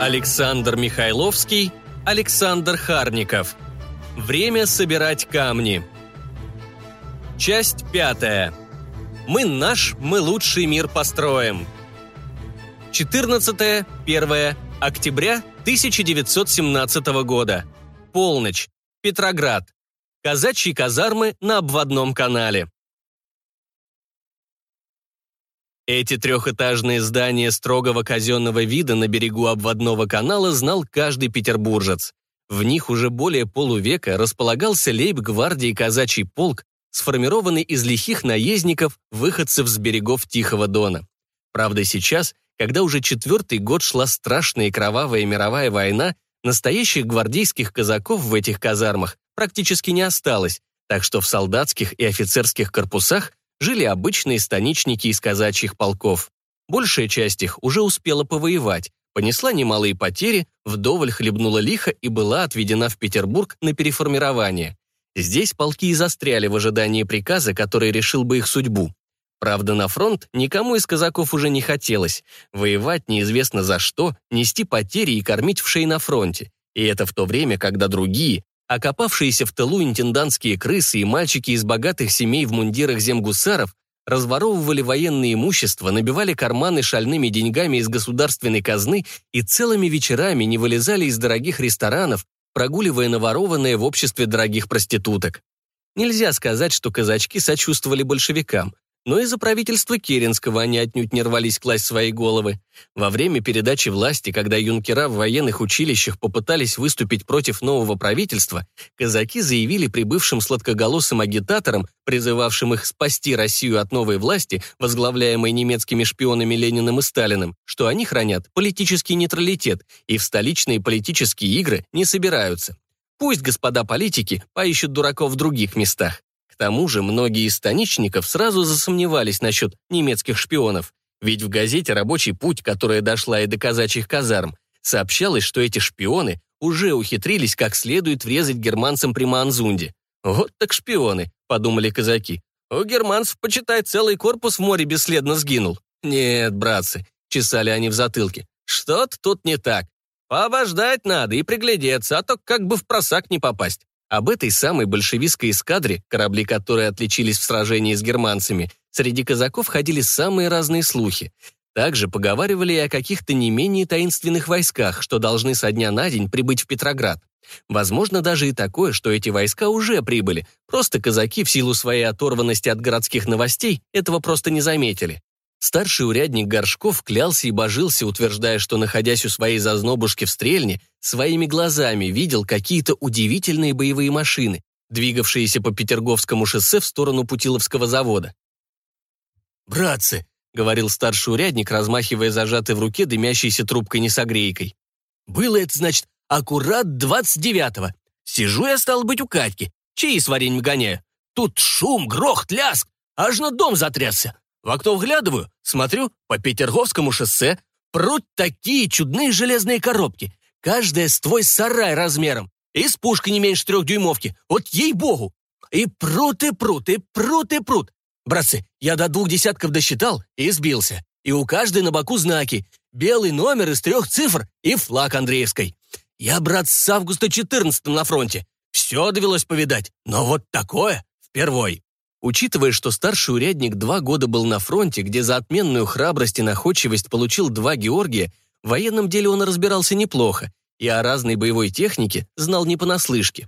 Александр Михайловский, Александр Харников. Время собирать камни. Часть пятая. Мы наш, мы лучший мир построим. 14-1 октября 1917 года. Полночь. Петроград. Казачьи казармы на обводном канале. Эти трехэтажные здания строгого казенного вида на берегу обводного канала знал каждый петербуржец. В них уже более полувека располагался лейб-гвардии казачий полк, сформированный из лихих наездников, выходцев с берегов Тихого Дона. Правда, сейчас, когда уже четвертый год шла страшная и кровавая мировая война, настоящих гвардейских казаков в этих казармах практически не осталось, так что в солдатских и офицерских корпусах жили обычные станичники из казачьих полков. Большая часть их уже успела повоевать, понесла немалые потери, вдоволь хлебнула лихо и была отведена в Петербург на переформирование. Здесь полки и застряли в ожидании приказа, который решил бы их судьбу. Правда, на фронт никому из казаков уже не хотелось. Воевать неизвестно за что, нести потери и кормить в шей на фронте. И это в то время, когда другие, Окопавшиеся в тылу интендантские крысы и мальчики из богатых семей в мундирах земгусаров разворовывали военное имущество, набивали карманы шальными деньгами из государственной казны и целыми вечерами не вылезали из дорогих ресторанов, прогуливая наворованное в обществе дорогих проституток. Нельзя сказать, что казачки сочувствовали большевикам но из-за правительства Керенского они отнюдь не рвались класть свои головы. Во время передачи власти, когда юнкера в военных училищах попытались выступить против нового правительства, казаки заявили прибывшим сладкоголосым агитаторам, призывавшим их спасти Россию от новой власти, возглавляемой немецкими шпионами Лениным и Сталиным, что они хранят политический нейтралитет и в столичные политические игры не собираются. Пусть господа политики поищут дураков в других местах. К тому же многие из станичников сразу засомневались насчет немецких шпионов, ведь в газете «Рабочий путь», которая дошла и до казачьих казарм, сообщалось, что эти шпионы уже ухитрились как следует врезать германцам при Манзунде. «Вот так шпионы», — подумали казаки. «У германцев, почитай, целый корпус в море бесследно сгинул». «Нет, братцы», — чесали они в затылке, — «что-то тут не так. Пообождать надо и приглядеться, а то как бы в просак не попасть». Об этой самой большевистской эскадре, корабли которой отличились в сражении с германцами, среди казаков ходили самые разные слухи. Также поговаривали и о каких-то не менее таинственных войсках, что должны со дня на день прибыть в Петроград. Возможно даже и такое, что эти войска уже прибыли, просто казаки в силу своей оторванности от городских новостей этого просто не заметили. Старший урядник Горшков клялся и божился, утверждая, что, находясь у своей зазнобушки в Стрельне, своими глазами видел какие-то удивительные боевые машины, двигавшиеся по Петерговскому шоссе в сторону Путиловского завода. «Братцы», — говорил старший урядник, размахивая зажатой в руке дымящейся трубкой-несогрейкой. «Было это, значит, аккурат двадцать девятого. Сижу я, стал быть, у Катьки, чаи с вареньем гоняю. Тут шум, грохот, ляск, аж на дом затрясся. В окно вглядываю, смотрю, по Петерговскому шоссе прут такие чудные железные коробки. Каждая с твой сарай размером. И с пушкой не меньше трехдюймовки. Вот ей-богу. И прут, и прут, и прут, и прут. Братцы, я до двух десятков досчитал и сбился. И у каждой на боку знаки. Белый номер из трех цифр и флаг Андреевской. Я, брат, с августа 14 на фронте. Все довелось повидать, но вот такое впервой. Учитывая, что старший урядник два года был на фронте, где за отменную храбрость и находчивость получил два Георгия, в военном деле он разбирался неплохо и о разной боевой технике знал не понаслышке.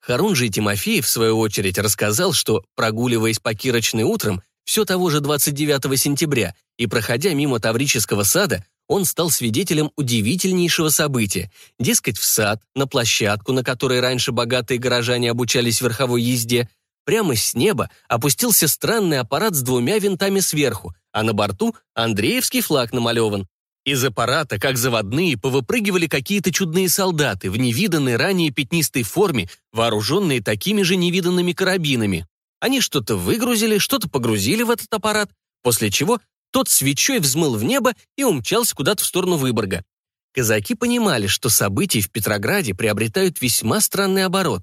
Харунжий Тимофеев, в свою очередь, рассказал, что, прогуливаясь по Кирочной утром, все того же 29 сентября, и проходя мимо Таврического сада, он стал свидетелем удивительнейшего события. Дескать, в сад, на площадку, на которой раньше богатые горожане обучались верховой езде, Прямо с неба опустился странный аппарат с двумя винтами сверху, а на борту Андреевский флаг намалеван. Из аппарата, как заводные, повыпрыгивали какие-то чудные солдаты в невиданной ранее пятнистой форме, вооруженные такими же невиданными карабинами. Они что-то выгрузили, что-то погрузили в этот аппарат, после чего тот свечой взмыл в небо и умчался куда-то в сторону Выборга. Казаки понимали, что события в Петрограде приобретают весьма странный оборот.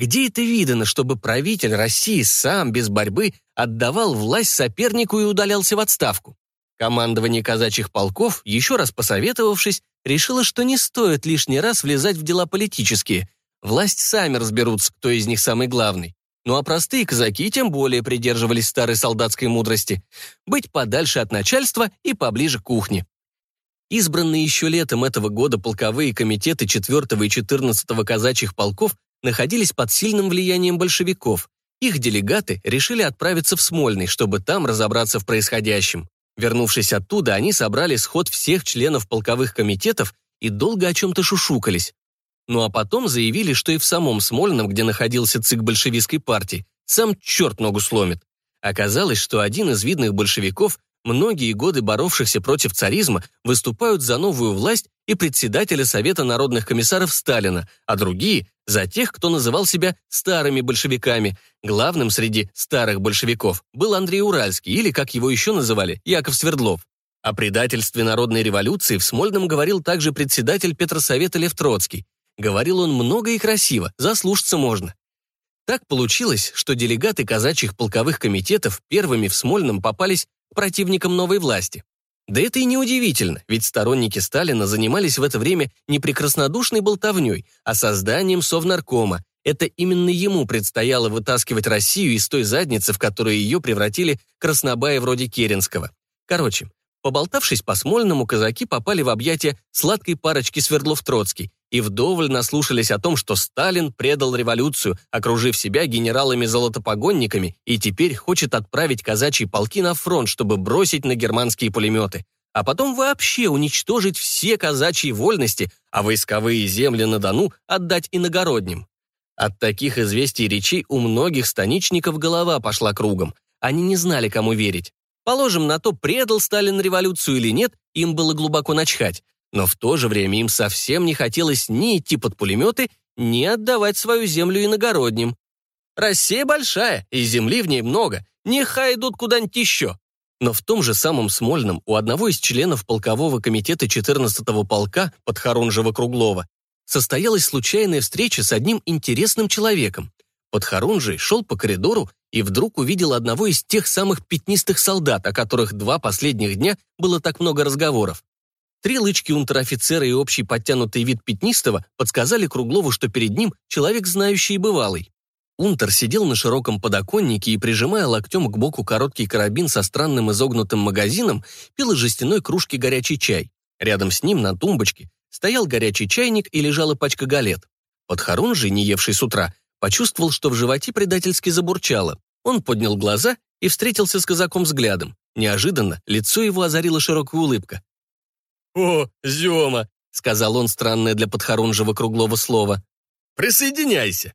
Где это видано, чтобы правитель России сам без борьбы отдавал власть сопернику и удалялся в отставку? Командование казачьих полков, еще раз посоветовавшись, решило, что не стоит лишний раз влезать в дела политические. Власть сами разберутся, кто из них самый главный. Ну а простые казаки тем более придерживались старой солдатской мудрости – быть подальше от начальства и поближе к кухне. Избранные еще летом этого года полковые комитеты 4 и 14 казачьих полков находились под сильным влиянием большевиков. Их делегаты решили отправиться в Смольный, чтобы там разобраться в происходящем. Вернувшись оттуда, они собрали сход всех членов полковых комитетов и долго о чем-то шушукались. Ну а потом заявили, что и в самом Смольном, где находился ЦИК большевистской партии, сам черт ногу сломит. Оказалось, что один из видных большевиков многие годы боровшихся против царизма, выступают за новую власть и председателя Совета народных комиссаров Сталина, а другие – за тех, кто называл себя старыми большевиками. Главным среди старых большевиков был Андрей Уральский, или, как его еще называли, Яков Свердлов. О предательстве народной революции в Смольном говорил также председатель Петросовета Лев Троцкий. Говорил он много и красиво, заслушаться можно. Так получилось, что делегаты казачьих полковых комитетов первыми в Смольном попались противникам новой власти. Да это и не удивительно, ведь сторонники Сталина занимались в это время не прекраснодушной болтовней, а созданием Совнаркома. Это именно ему предстояло вытаскивать Россию из той задницы, в которую ее превратили краснобаи вроде Керенского. Короче, поболтавшись по Смольному, казаки попали в объятия сладкой парочки Свердлов-Троцкий, и вдоволь наслушались о том, что Сталин предал революцию, окружив себя генералами-золотопогонниками, и теперь хочет отправить казачьи полки на фронт, чтобы бросить на германские пулеметы, а потом вообще уничтожить все казачьи вольности, а войсковые земли на Дону отдать иногородним. От таких известий речей у многих станичников голова пошла кругом. Они не знали, кому верить. Положим на то, предал Сталин революцию или нет, им было глубоко начхать. Но в то же время им совсем не хотелось ни идти под пулеметы, ни отдавать свою землю иногородним. Россия большая, и земли в ней много, нехай идут куда-нибудь еще. Но в том же самом Смольном у одного из членов полкового комитета 14-го полка Подхорунжева-Круглова состоялась случайная встреча с одним интересным человеком. Подхорунжий шел по коридору и вдруг увидел одного из тех самых пятнистых солдат, о которых два последних дня было так много разговоров. Три лычки унтер-офицера и общий подтянутый вид Пятнистого подсказали Круглову, что перед ним человек знающий и бывалый. Унтер сидел на широком подоконнике и, прижимая локтем к боку короткий карабин со странным изогнутым магазином, пил из жестяной кружки горячий чай. Рядом с ним на тумбочке стоял горячий чайник и лежала пачка галет. Подхорун же, не евший с утра, почувствовал, что в животе предательски забурчало. Он поднял глаза и встретился с казаком взглядом. Неожиданно лицо его озарила широкая улыбка. «О, Зема!» — сказал он странное для Подхорунжего круглого слова. «Присоединяйся!»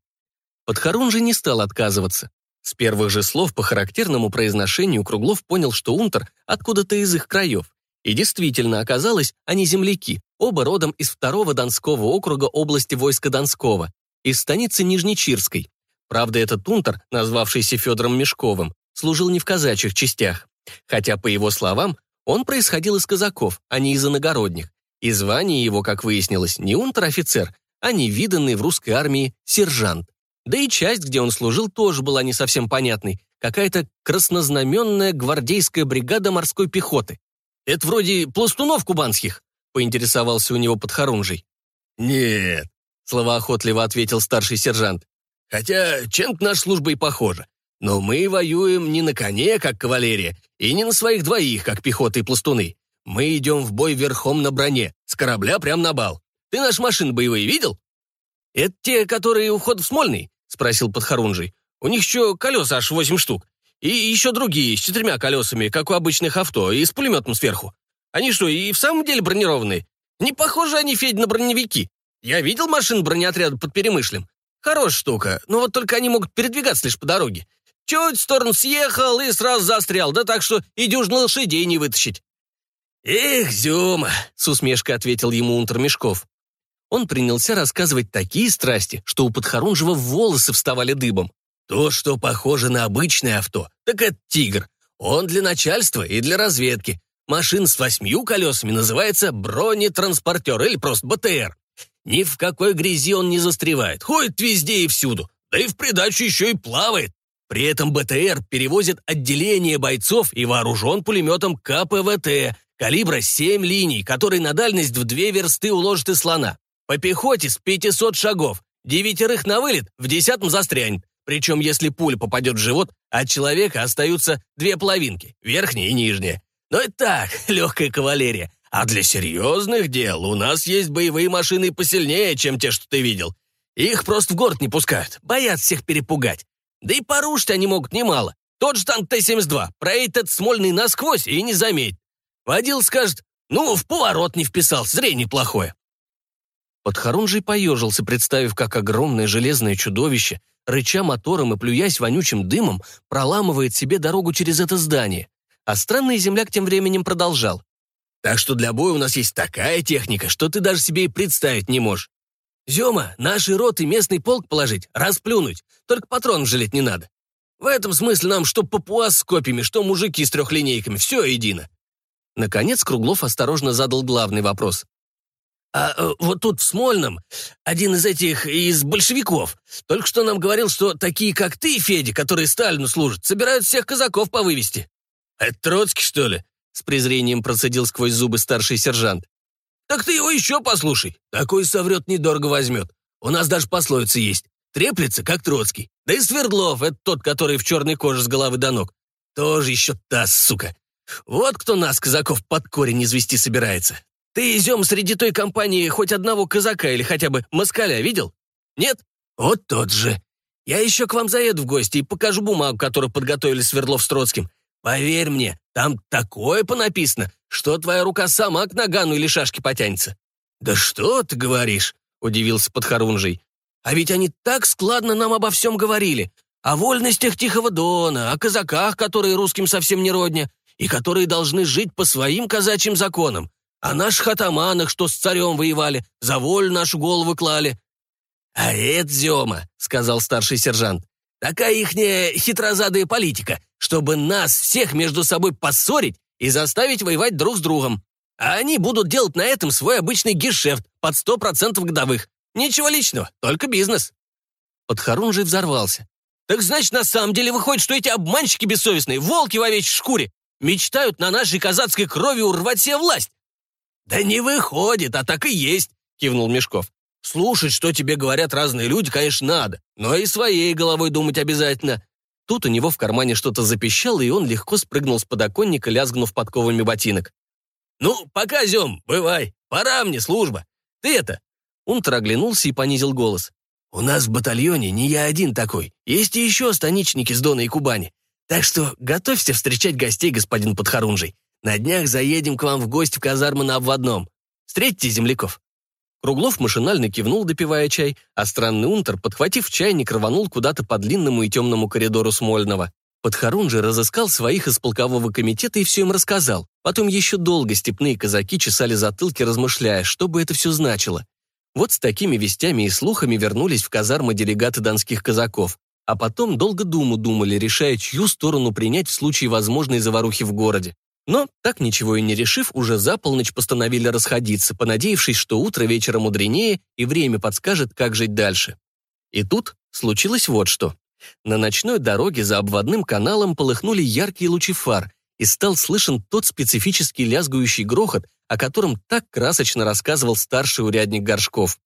Подхорунжий не стал отказываться. С первых же слов по характерному произношению Круглов понял, что Унтер откуда-то из их краев. И действительно оказалось, они земляки, оба родом из второго Донского округа области войска Донского, из станицы Нижнечирской. Правда, этот Унтер, назвавшийся Федором Мешковым, служил не в казачьих частях. Хотя, по его словам, он происходил из казаков, а не из иногородних. И звание его, как выяснилось, не унтер-офицер, а невиданный в русской армии сержант. Да и часть, где он служил, тоже была не совсем понятной. Какая-то краснознаменная гвардейская бригада морской пехоты. «Это вроде пластунов кубанских», — поинтересовался у него подхорунжий. «Нет», — словоохотливо ответил старший сержант. «Хотя чем-то наша служба и похожа. Но мы воюем не на коне, как кавалерия, и не на своих двоих, как пехота и пластуны. Мы идем в бой верхом на броне, с корабля прямо на бал. Ты наши машины боевые видел? Это те, которые у входа в Смольный? Спросил Подхорунжий. У них еще колеса аж восемь штук. И еще другие, с четырьмя колесами, как у обычных авто, и с пулеметом сверху. Они что, и в самом деле бронированные? Не похожи они, Федь, на броневики. Я видел машин бронеотряда под Перемышлем. Хорошая штука, но вот только они могут передвигаться лишь по дороге. Чуть в сторону съехал и сразу застрял, да так что и дюжно лошадей не вытащить». «Эх, Зюма!» — с усмешкой ответил ему Унтер Мешков. Он принялся рассказывать такие страсти, что у Подхорунжего волосы вставали дыбом. «То, что похоже на обычное авто, так это «Тигр». Он для начальства и для разведки. Машин с восьмью колесами называется бронетранспортер или просто БТР. Ни в какой грязи он не застревает, ходит везде и всюду, да и в придачу еще и плавает. При этом БТР перевозит отделение бойцов и вооружен пулеметом КПВТ калибра 7 линий, который на дальность в две версты уложит и слона. По пехоте с 500 шагов. Девятерых на вылет, в десятом застрянет. Причем, если пуля попадет в живот, от человека остаются две половинки, верхняя и нижняя. Но это так, легкая кавалерия. А для серьезных дел у нас есть боевые машины посильнее, чем те, что ты видел. Их просто в город не пускают, боятся всех перепугать. Да и порушить они могут немало. Тот же танк Т-72 проедет Смольный насквозь и не заметит. Водил скажет, ну, в поворот не вписался, зрение плохое. Подхорунжий поежился, представив, как огромное железное чудовище, рыча мотором и плюясь вонючим дымом, проламывает себе дорогу через это здание. А странный земляк тем временем продолжал. «Так что для боя у нас есть такая техника, что ты даже себе и представить не можешь. Зема, наши роты местный полк положить, расплюнуть, только патронов жалеть не надо. В этом смысле нам что папуас с копьями, что мужики с трехлинейками, все едино». Наконец Круглов осторожно задал главный вопрос. А э, вот тут в Смольном один из этих, из большевиков, только что нам говорил, что такие, как ты, Федя, которые Сталину служат, собирают всех казаков повывести. Это Троцкий, что ли? С презрением процедил сквозь зубы старший сержант. Так ты его еще послушай. Такой соврет недорого возьмет. У нас даже пословица есть. Треплется, как Троцкий. Да и Свердлов, это тот, который в черной коже с головы до ног. Тоже еще та, сука. Вот кто нас, казаков, под корень извести собирается. Ты, Изем, среди той компании хоть одного казака или хотя бы москаля видел? Нет? Вот тот же. Я еще к вам заеду в гости и покажу бумагу, которую подготовили Свердлов с Троцким. Поверь мне, там такое понаписано, что твоя рука сама к нагану или шашке потянется». «Да что ты говоришь?» — удивился Подхорунжий. «А ведь они так складно нам обо всем говорили. О вольностях Тихого Дона, о казаках, которые русским совсем не родня, и которые должны жить по своим казачьим законам, о наших атаманах, что с царем воевали, за волю нашу голову клали». «А это, Зема», — сказал старший сержант, «такая ихняя хитрозадая политика, чтобы нас всех между собой поссорить и заставить воевать друг с другом. А они будут делать на этом свой обычный гешефт под сто процентов годовых. Ничего личного, только бизнес». Подхорунжий взорвался. «Так значит, на самом деле выходит, что эти обманщики бессовестные, волки в овечьей шкуре, мечтают на нашей казацкой крови урвать себе власть?» «Да не выходит, а так и есть», — кивнул Мешков. «Слушать, что тебе говорят разные люди, конечно, надо, но и своей головой думать обязательно. Тут у него в кармане что-то запищало, и он легко спрыгнул с подоконника, лязгнув подковами ботинок. «Ну, пока, Зем, бывай, пора мне служба. Ты это...» Унтер оглянулся и понизил голос. «У нас в батальоне не я один такой. Есть и еще станичники с Дона и Кубани. Так что готовься встречать гостей, господин Подхорунжий. На днях заедем к вам в гости в казармы на обводном. Встретите земляков». Круглов машинально кивнул, допивая чай, а странный унтер, подхватив чайник, рванул куда-то по длинному и темному коридору Смольного. Подхорун же разыскал своих из полкового комитета и все им рассказал. Потом еще долго степные казаки чесали затылки, размышляя, что бы это все значило. Вот с такими вестями и слухами вернулись в казармы делегаты донских казаков. А потом долго думу думали, решая, чью сторону принять в случае возможной заварухи в городе. Но, так ничего и не решив, уже за полночь постановили расходиться, понадеявшись, что утро вечера мудренее и время подскажет, как жить дальше. И тут случилось вот что. На ночной дороге за обводным каналом полыхнули яркие лучи фар, и стал слышен тот специфический лязгающий грохот, о котором так красочно рассказывал старший урядник Горшков.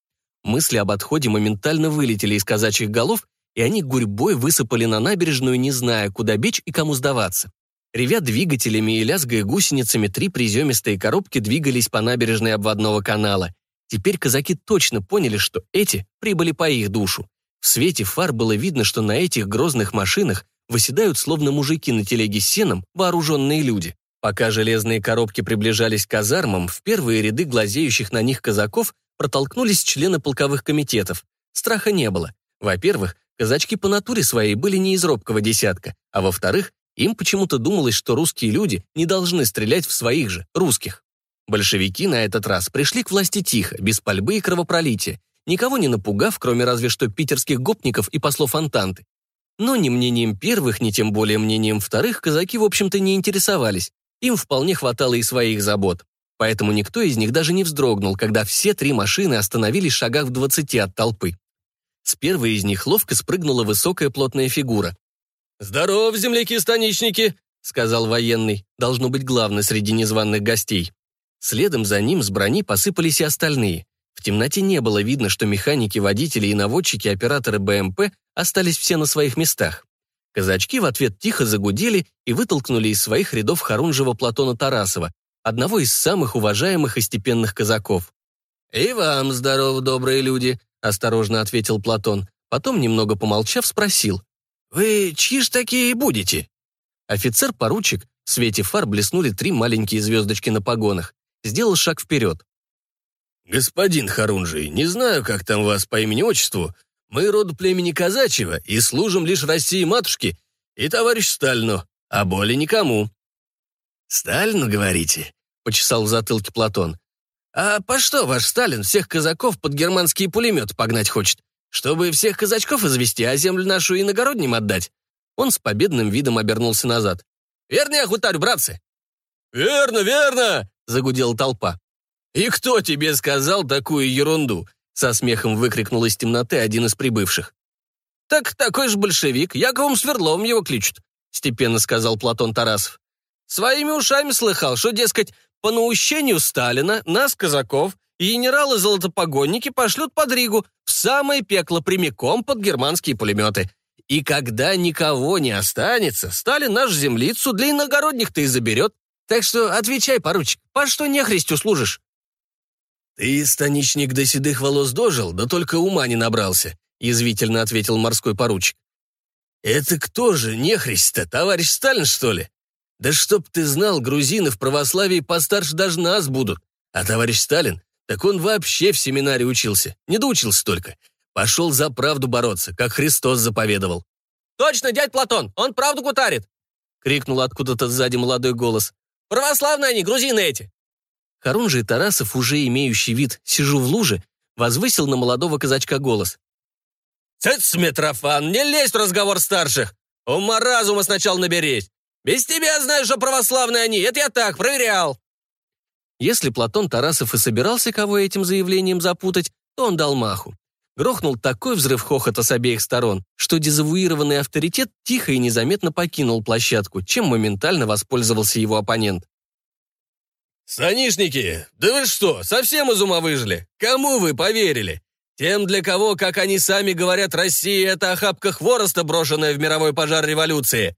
Мысли об отходе моментально вылетели из казачьих голов, и они гурьбой высыпали на набережную, не зная, куда бечь и кому сдаваться. Ревя двигателями и лязгая гусеницами, три приземистые коробки двигались по набережной обводного канала. Теперь казаки точно поняли, что эти прибыли по их душу. В свете фар было видно, что на этих грозных машинах выседают словно мужики на телеге с сеном вооруженные люди. Пока железные коробки приближались к казармам, в первые ряды глазеющих на них казаков протолкнулись члены полковых комитетов. Страха не было. Во-первых, казачки по натуре своей были не из робкого десятка, а во-вторых, им почему-то думалось, что русские люди не должны стрелять в своих же, русских. Большевики на этот раз пришли к власти тихо, без пальбы и кровопролития, никого не напугав, кроме разве что питерских гопников и послов Антанты. Но ни мнением первых, ни тем более мнением вторых казаки, в общем-то, не интересовались. Им вполне хватало и своих забот. Поэтому никто из них даже не вздрогнул, когда все три машины остановились в шагах в двадцати от толпы. С первой из них ловко спрыгнула высокая плотная фигура. «Здоров, земляки-станичники!» — сказал военный, должно быть главный среди незваных гостей. Следом за ним с брони посыпались и остальные. В темноте не было видно, что механики, водители и наводчики, операторы БМП остались все на своих местах. Казачки в ответ тихо загудели и вытолкнули из своих рядов Харунжева Платона Тарасова, одного из самых уважаемых и степенных казаков. «И вам здорово, добрые люди», — осторожно ответил Платон. Потом, немного помолчав, спросил. «Вы чьи ж такие будете?» Офицер-поручик, в свете фар блеснули три маленькие звездочки на погонах. Сделал шаг вперед. «Господин Харунжий, не знаю, как там вас по имени-отчеству. Мы роду племени казачьего и служим лишь России матушке и товарищ Сталину, а более никому». «Сталину, говорите?» — почесал в затылке Платон. «А по что ваш Сталин всех казаков под германские пулеметы погнать хочет? Чтобы всех казачков извести, а землю нашу иногородним отдать?» Он с победным видом обернулся назад. «Верно я хутарю, братцы?» «Верно, верно!» — загудела толпа. «И кто тебе сказал такую ерунду?» — со смехом выкрикнул из темноты один из прибывших. «Так такой же большевик, Яковом Свердловым его кличут», — степенно сказал Платон Тарасов. «Своими ушами слыхал, что, дескать, по наущению Сталина нас, казаков, и генералы-золотопогонники пошлют под Ригу самое пекло прямиком под германские пулеметы. И когда никого не останется, Сталин нашу землицу для иногородних-то и заберет. Так что отвечай, поручик, по что нехристю служишь?» «Ты, станичник, до седых волос дожил, да только ума не набрался», язвительно ответил морской поручик. «Это кто же, нехрист-то, товарищ Сталин, что ли? Да чтоб ты знал, грузины в православии постарше даже нас будут. А товарищ Сталин, так он вообще в семинаре учился, не доучился только. Пошел за правду бороться, как Христос заповедовал. «Точно, дядь Платон, он правду кутарит!» — крикнул откуда-то сзади молодой голос. «Православные они, грузины эти!» Харунжий Тарасов, уже имеющий вид «сижу в луже», возвысил на молодого казачка голос. «Цыц, Митрофан, не лезь в разговор старших! Ума разума сначала наберись! Без тебя знаю, что православные они, это я так, проверял!» Если Платон Тарасов и собирался кого этим заявлением запутать, то он дал маху. Грохнул такой взрыв хохота с обеих сторон, что дезавуированный авторитет тихо и незаметно покинул площадку, чем моментально воспользовался его оппонент. «Санишники, да вы что, совсем из ума выжили? Кому вы поверили? Тем, для кого, как они сами говорят, Россия — это охапка хвороста, брошенная в мировой пожар революции.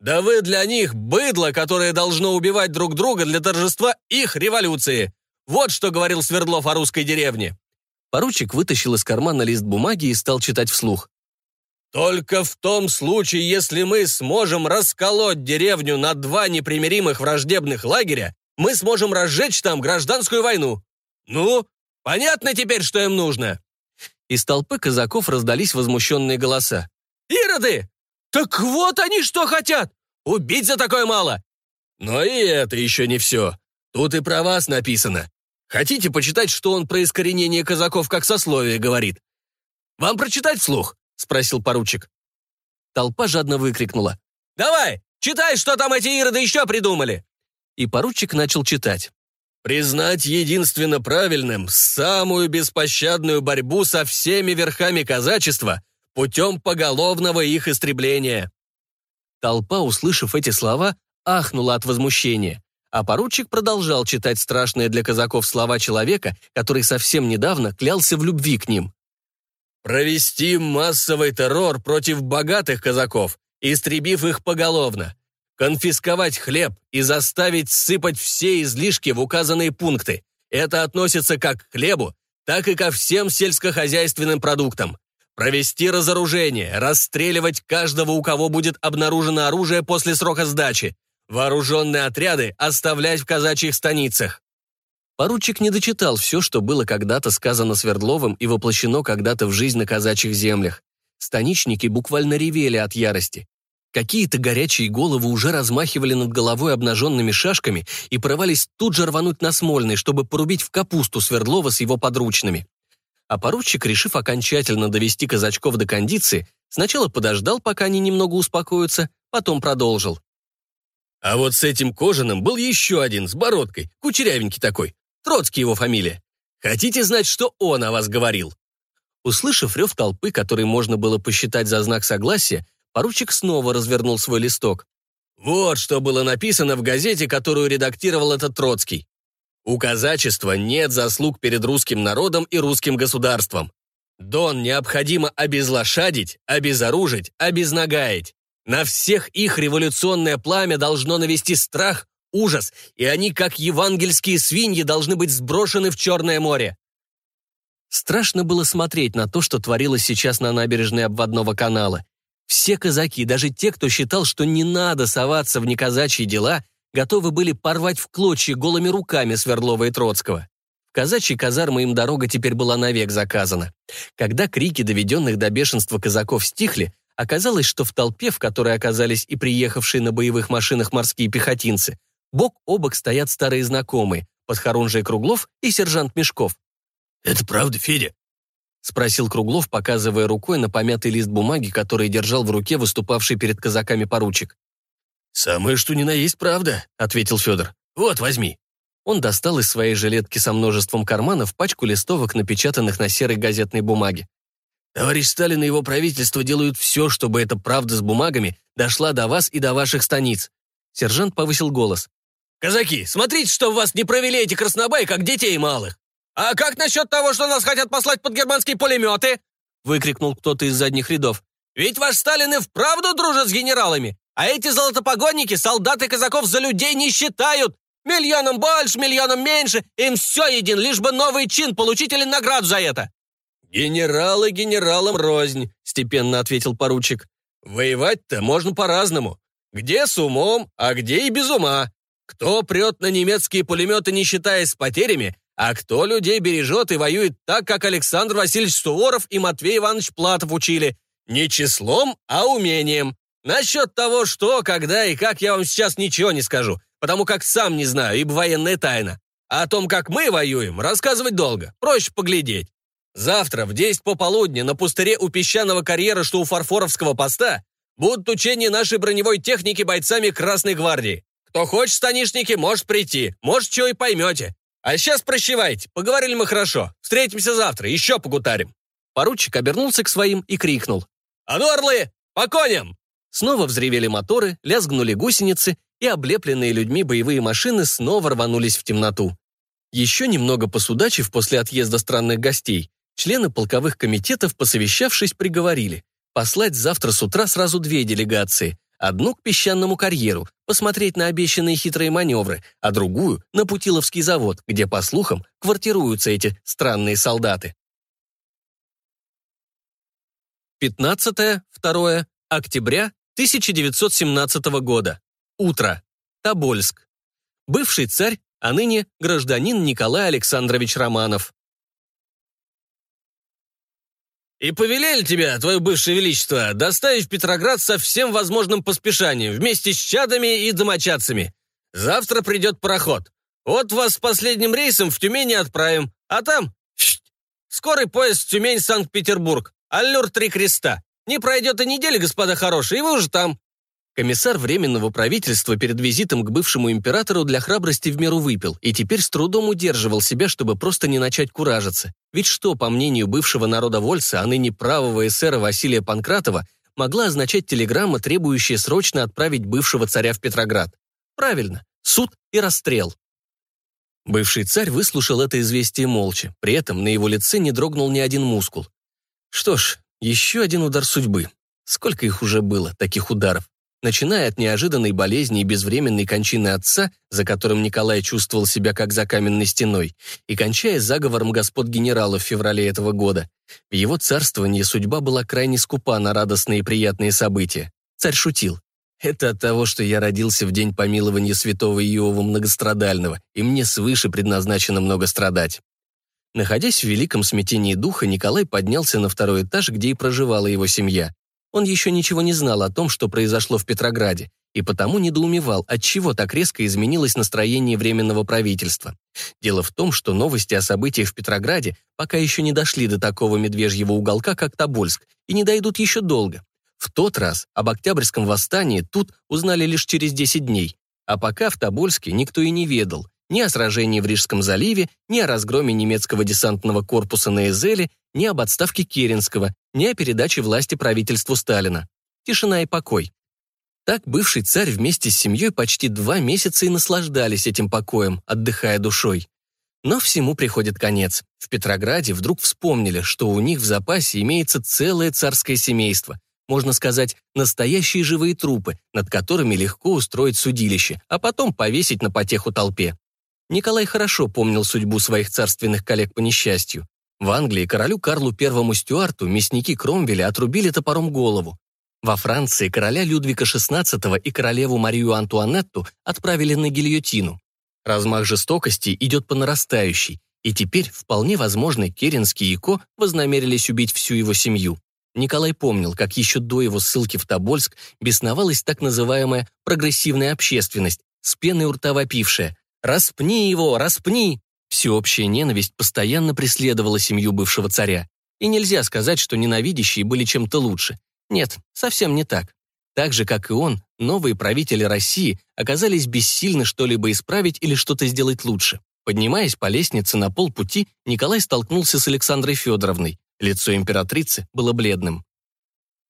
Да вы для них быдло, которое должно убивать друг друга для торжества их революции. Вот что говорил Свердлов о русской деревне. Поручик вытащил из кармана лист бумаги и стал читать вслух. «Только в том случае, если мы сможем расколоть деревню на два непримиримых враждебных лагеря, мы сможем разжечь там гражданскую войну. Ну, понятно теперь, что им нужно?» Из толпы казаков раздались возмущенные голоса. «Ироды! Так вот они что хотят! Убить за такое мало!» «Но и это еще не все. Тут и про вас написано. Хотите почитать, что он про искоренение казаков как сословие говорит? Вам прочитать вслух?» — спросил поручик. Толпа жадно выкрикнула. «Давай, читай, что там эти ироды еще придумали!» И поручик начал читать. «Признать единственно правильным самую беспощадную борьбу со всеми верхами казачества путем поголовного их истребления». Толпа, услышав эти слова, ахнула от возмущения. А поручик продолжал читать страшные для казаков слова человека, который совсем недавно клялся в любви к ним. «Провести массовый террор против богатых казаков, истребив их поголовно. Конфисковать хлеб и заставить сыпать все излишки в указанные пункты. Это относится как к хлебу, так и ко всем сельскохозяйственным продуктам. Провести разоружение, расстреливать каждого, у кого будет обнаружено оружие после срока сдачи, Вооруженные отряды оставлять в казачьих станицах. Поручик не дочитал все, что было когда-то сказано Свердловым и воплощено когда-то в жизнь на казачьих землях. Станичники буквально ревели от ярости. Какие-то горячие головы уже размахивали над головой обнаженными шашками и порывались тут же рвануть на Смольный, чтобы порубить в капусту Свердлова с его подручными. А поручик, решив окончательно довести казачков до кондиции, сначала подождал, пока они немного успокоятся, потом продолжил. А вот с этим кожаным был еще один, с бородкой, кучерявенький такой. Троцкий его фамилия. Хотите знать, что он о вас говорил?» Услышав рев толпы, который можно было посчитать за знак согласия, Поручик снова развернул свой листок. Вот что было написано в газете, которую редактировал этот Троцкий. У казачества нет заслуг перед русским народом и русским государством. Дон необходимо обезлошадить, обезоружить, обезнагаять. На всех их революционное пламя должно навести страх, ужас, и они, как евангельские свиньи, должны быть сброшены в Черное море. Страшно было смотреть на то, что творилось сейчас на набережной обводного канала. Все казаки, даже те, кто считал, что не надо соваться в неказачьи дела, готовы были порвать в клочья голыми руками Свердлова и Троцкого. В казачьей казармы им дорога теперь была навек заказана. Когда крики доведенных до бешенства казаков стихли, оказалось, что в толпе, в которой оказались и приехавшие на боевых машинах морские пехотинцы, бок о бок стоят старые знакомые, подхорунжий Круглов и сержант Мешков. «Это правда, Федя?» — спросил Круглов, показывая рукой на помятый лист бумаги, который держал в руке выступавший перед казаками поручик. «Самое что ни на есть правда», — ответил Федор. «Вот, возьми». Он достал из своей жилетки со множеством карманов пачку листовок, напечатанных на серой газетной бумаге. «Товарищ Сталин и его правительство делают все, чтобы эта правда с бумагами дошла до вас и до ваших станиц». Сержант повысил голос. «Казаки, смотрите, что вас не провели эти краснобаи, как детей малых!» «А как насчет того, что нас хотят послать под германские пулеметы?» выкрикнул кто-то из задних рядов. «Ведь ваш Сталин и вправду дружит с генералами, а эти золотопогонники солдаты казаков за людей не считают. Миллионом больше, миллионом меньше, им все един, лишь бы новый чин получить или награду за это». «Генералы генералам рознь», — степенно ответил поручик. «Воевать-то можно по-разному. Где с умом, а где и без ума. Кто прет на немецкие пулеметы, не считаясь с потерями, а кто людей бережет и воюет так, как Александр Васильевич Суворов и Матвей Иванович Платов учили? Не числом, а умением. Насчет того, что, когда и как, я вам сейчас ничего не скажу, потому как сам не знаю, ибо военная тайна. А о том, как мы воюем, рассказывать долго, проще поглядеть. Завтра в 10 пополудни на пустыре у песчаного карьера, что у Фарфоровского поста, будут учения нашей броневой техники бойцами Красной гвардии. Кто хочет, станишники, может прийти, может, что и поймете. А сейчас прощевайте, поговорили мы хорошо. Встретимся завтра, еще погутарим». Поручик обернулся к своим и крикнул. «А ну, орлы, по коням!» Снова взревели моторы, лязгнули гусеницы, и облепленные людьми боевые машины снова рванулись в темноту. Еще немного посудачив после отъезда странных гостей, члены полковых комитетов, посовещавшись, приговорили послать завтра с утра сразу две делегации, Одну к песчаному карьеру, посмотреть на обещанные хитрые маневры, а другую — на Путиловский завод, где, по слухам, квартируются эти странные солдаты. 15-2 октября 1917 года. Утро. Тобольск. Бывший царь, а ныне гражданин Николай Александрович Романов. И повелели тебя, твое бывшее величество, доставить в Петроград со всем возможным поспешанием, вместе с чадами и домочадцами. Завтра придет пароход. Вот вас с последним рейсом в Тюмени отправим, а там... Скорый поезд Тюмень-Санкт-Петербург. Аллюр три креста. Не пройдет и недели, господа хорошие, и вы уже там. Комиссар Временного правительства перед визитом к бывшему императору для храбрости в меру выпил и теперь с трудом удерживал себя, чтобы просто не начать куражиться. Ведь что, по мнению бывшего народовольца, а ныне правого эсера Василия Панкратова, могла означать телеграмма, требующая срочно отправить бывшего царя в Петроград? Правильно, суд и расстрел. Бывший царь выслушал это известие молча, при этом на его лице не дрогнул ни один мускул. Что ж, еще один удар судьбы. Сколько их уже было, таких ударов? начиная от неожиданной болезни и безвременной кончины отца, за которым Николай чувствовал себя как за каменной стеной, и кончая заговором господ генералов в феврале этого года. В его царствовании судьба была крайне скупа на радостные и приятные события. Царь шутил. «Это от того, что я родился в день помилования святого Иова Многострадального, и мне свыше предназначено много страдать». Находясь в великом смятении духа, Николай поднялся на второй этаж, где и проживала его семья. Он еще ничего не знал о том, что произошло в Петрограде, и потому недоумевал, отчего так резко изменилось настроение Временного правительства. Дело в том, что новости о событиях в Петрограде пока еще не дошли до такого медвежьего уголка, как Тобольск, и не дойдут еще долго. В тот раз об Октябрьском восстании тут узнали лишь через 10 дней, а пока в Тобольске никто и не ведал, ни о сражении в Рижском заливе, ни о разгроме немецкого десантного корпуса на Эзеле, ни об отставке Керенского, ни о передаче власти правительству Сталина. тишина и покой. Так бывший царь вместе с семьей почти два месяца и наслаждались этим покоем, отдыхая душой. Но всему приходит конец. В Петрограде вдруг вспомнили, что у них в запасе имеется целое царское семейство. Можно сказать, настоящие живые трупы, над которыми легко устроить судилище, а потом повесить на потеху толпе. Николай хорошо помнил судьбу своих царственных коллег по несчастью. В Англии королю Карлу I Стюарту мясники Кромвеля отрубили топором голову. Во Франции короля Людвига XVI и королеву Марию Антуанетту отправили на гильотину. Размах жестокости идет по нарастающей, и теперь, вполне возможно, Керенский и Ко вознамерились убить всю его семью. Николай помнил, как еще до его ссылки в Тобольск бесновалась так называемая прогрессивная общественность, с пеной у рта вопившая «Распни его! Распни!» Всеобщая ненависть постоянно преследовала семью бывшего царя. И нельзя сказать, что ненавидящие были чем-то лучше. Нет, совсем не так. Так же, как и он, новые правители России оказались бессильны что-либо исправить или что-то сделать лучше. Поднимаясь по лестнице на полпути, Николай столкнулся с Александрой Федоровной. Лицо императрицы было бледным.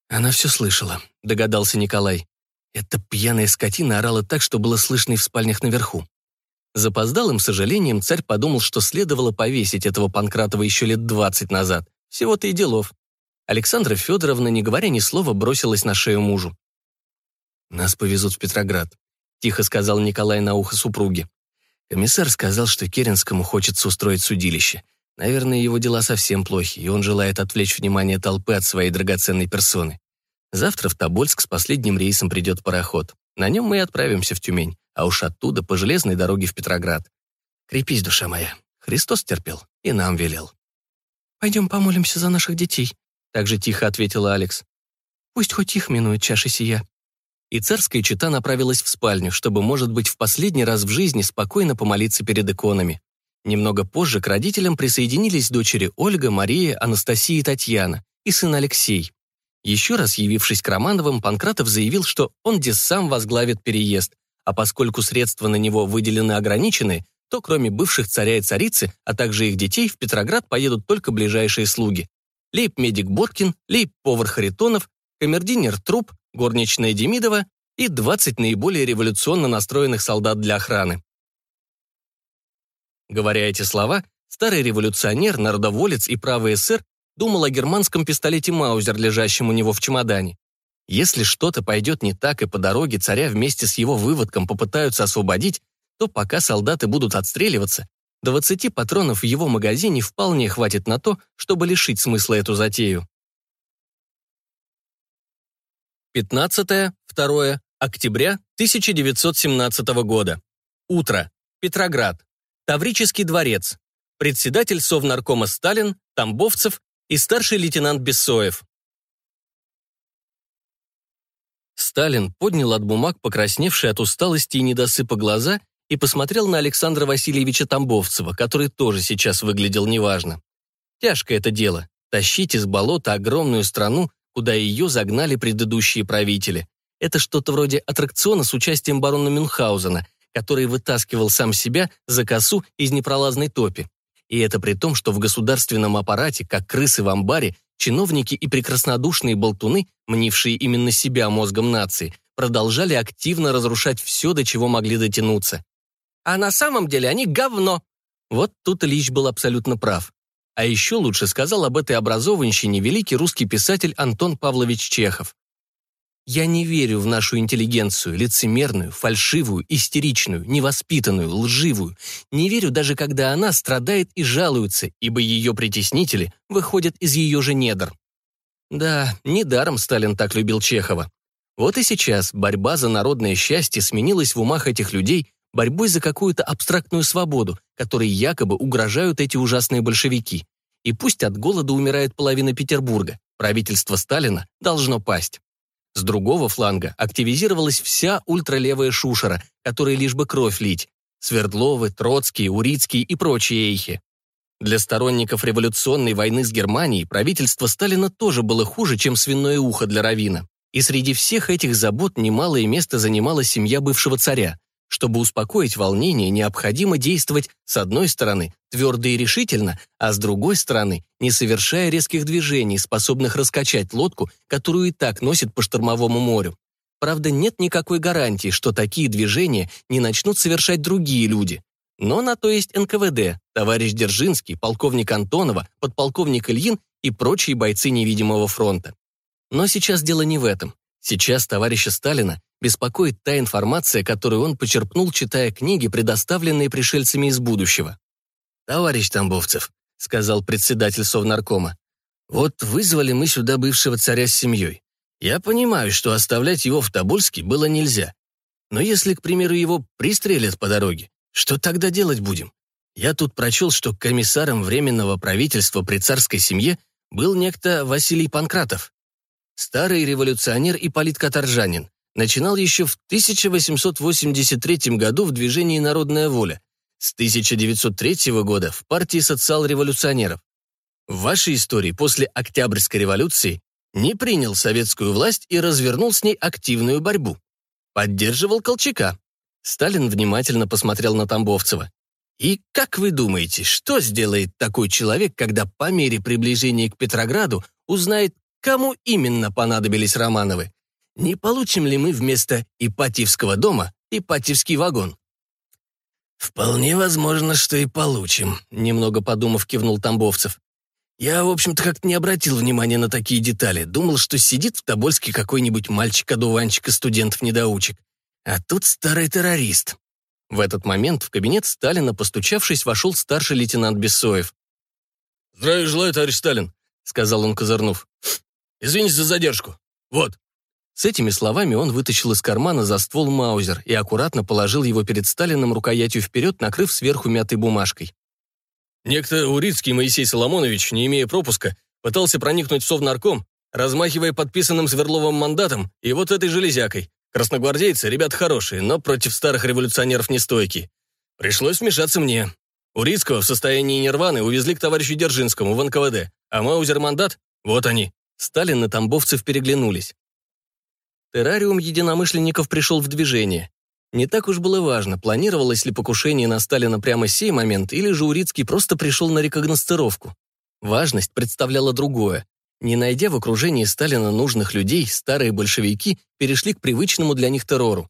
«Она все слышала», — догадался Николай. Эта пьяная скотина орала так, что было слышно и в спальнях наверху. Запоздалым сожалением царь подумал, что следовало повесить этого Панкратова еще лет двадцать назад. Всего-то и делов. Александра Федоровна, не говоря ни слова, бросилась на шею мужу. «Нас повезут в Петроград», — тихо сказал Николай на ухо супруге. Комиссар сказал, что Керенскому хочется устроить судилище. Наверное, его дела совсем плохи, и он желает отвлечь внимание толпы от своей драгоценной персоны. Завтра в Тобольск с последним рейсом придет пароход. На нем мы и отправимся в Тюмень, а уж оттуда по железной дороге в Петроград. Крепись, душа моя. Христос терпел и нам велел. «Пойдем помолимся за наших детей», также тихо ответила Алекс. «Пусть хоть их минует чаша сия». И царская чита направилась в спальню, чтобы, может быть, в последний раз в жизни спокойно помолиться перед иконами. Немного позже к родителям присоединились дочери Ольга, Мария, Анастасия и Татьяна, и сын Алексей. Еще раз явившись к Романовым, Панкратов заявил, что он где сам возглавит переезд, а поскольку средства на него выделены ограничены, то кроме бывших царя и царицы, а также их детей, в Петроград поедут только ближайшие слуги лейб-медик Боткин, лейб-повар Харитонов, камердинер Труп, горничная Демидова и 20 наиболее революционно настроенных солдат для охраны. Говоря эти слова, старый революционер, народоволец и правый эсер думал о германском пистолете Маузер, лежащем у него в чемодане. Если что-то пойдет не так и по дороге царя вместе с его выводком попытаются освободить, то пока солдаты будут отстреливаться, 20 патронов в его магазине вполне хватит на то, чтобы лишить смысла эту затею. 15-2 октября 1917 года. Утро. Петроград. Таврический дворец. Председатель Совнаркома Сталин, Тамбовцев и старший лейтенант Бессоев. Сталин поднял от бумаг покрасневшие от усталости и недосыпа глаза и посмотрел на Александра Васильевича Тамбовцева, который тоже сейчас выглядел неважно. Тяжко это дело — тащить из болота огромную страну, куда ее загнали предыдущие правители. Это что-то вроде аттракциона с участием барона Мюнхгаузена, который вытаскивал сам себя за косу из непролазной топи. И это при том, что в государственном аппарате, как крысы в амбаре, чиновники и прекраснодушные болтуны, мнившие именно себя мозгом нации, продолжали активно разрушать все, до чего могли дотянуться а на самом деле они говно». Вот тут Ильич был абсолютно прав. А еще лучше сказал об этой образованщине великий русский писатель Антон Павлович Чехов. «Я не верю в нашу интеллигенцию, лицемерную, фальшивую, истеричную, невоспитанную, лживую. Не верю даже, когда она страдает и жалуется, ибо ее притеснители выходят из ее же недр». Да, недаром Сталин так любил Чехова. Вот и сейчас борьба за народное счастье сменилась в умах этих людей борьбой за какую-то абстрактную свободу, которой якобы угрожают эти ужасные большевики. И пусть от голода умирает половина Петербурга, правительство Сталина должно пасть. С другого фланга активизировалась вся ультралевая шушера, которой лишь бы кровь лить. Свердловы, Троцкие, Урицкие и прочие эйхи. Для сторонников революционной войны с Германией правительство Сталина тоже было хуже, чем свиное ухо для Равина. И среди всех этих забот немалое место занимала семья бывшего царя, Чтобы успокоить волнение, необходимо действовать с одной стороны твердо и решительно, а с другой стороны не совершая резких движений, способных раскачать лодку, которую и так носит по штормовому морю. Правда, нет никакой гарантии, что такие движения не начнут совершать другие люди. Но на то есть НКВД, товарищ Держинский, полковник Антонова, подполковник Ильин и прочие бойцы невидимого фронта. Но сейчас дело не в этом. Сейчас товарища Сталина беспокоит та информация, которую он почерпнул, читая книги, предоставленные пришельцами из будущего. «Товарищ Тамбовцев», — сказал председатель Совнаркома, «вот вызвали мы сюда бывшего царя с семьей. Я понимаю, что оставлять его в Тобольске было нельзя. Но если, к примеру, его пристрелят по дороге, что тогда делать будем? Я тут прочел, что комиссаром Временного правительства при царской семье был некто Василий Панкратов. Старый революционер и политкоторжанин, начинал еще в 1883 году в движении «Народная воля», с 1903 года в партии социал-революционеров. В вашей истории после Октябрьской революции не принял советскую власть и развернул с ней активную борьбу. Поддерживал Колчака. Сталин внимательно посмотрел на Тамбовцева. И как вы думаете, что сделает такой человек, когда по мере приближения к Петрограду узнает, кому именно понадобились Романовы? не получим ли мы вместо Ипатьевского дома Ипатьевский вагон? «Вполне возможно, что и получим», — немного подумав, кивнул Тамбовцев. «Я, в общем-то, как-то не обратил внимания на такие детали. Думал, что сидит в Тобольске какой-нибудь мальчик-одуванчик и студентов-недоучек. А тут старый террорист». В этот момент в кабинет Сталина, постучавшись, вошел старший лейтенант Бессоев. «Здравия желаю, товарищ Сталин», — сказал он, козырнув. «Извините за задержку. Вот, с этими словами он вытащил из кармана за ствол маузер и аккуратно положил его перед Сталином рукоятью вперед, накрыв сверху мятой бумажкой. Некто Урицкий Моисей Соломонович, не имея пропуска, пытался проникнуть в Совнарком, размахивая подписанным Сверловым мандатом и вот этой железякой. Красногвардейцы, ребят хорошие, но против старых революционеров нестойкие. Пришлось вмешаться мне. Урицкого в состоянии нирваны увезли к товарищу Держинскому в НКВД, а Маузер-мандат — вот они. Сталин и Тамбовцев переглянулись. Террариум единомышленников пришел в движение. Не так уж было важно, планировалось ли покушение на Сталина прямо сей момент, или же Урицкий просто пришел на рекогностировку. Важность представляла другое. Не найдя в окружении Сталина нужных людей, старые большевики перешли к привычному для них террору.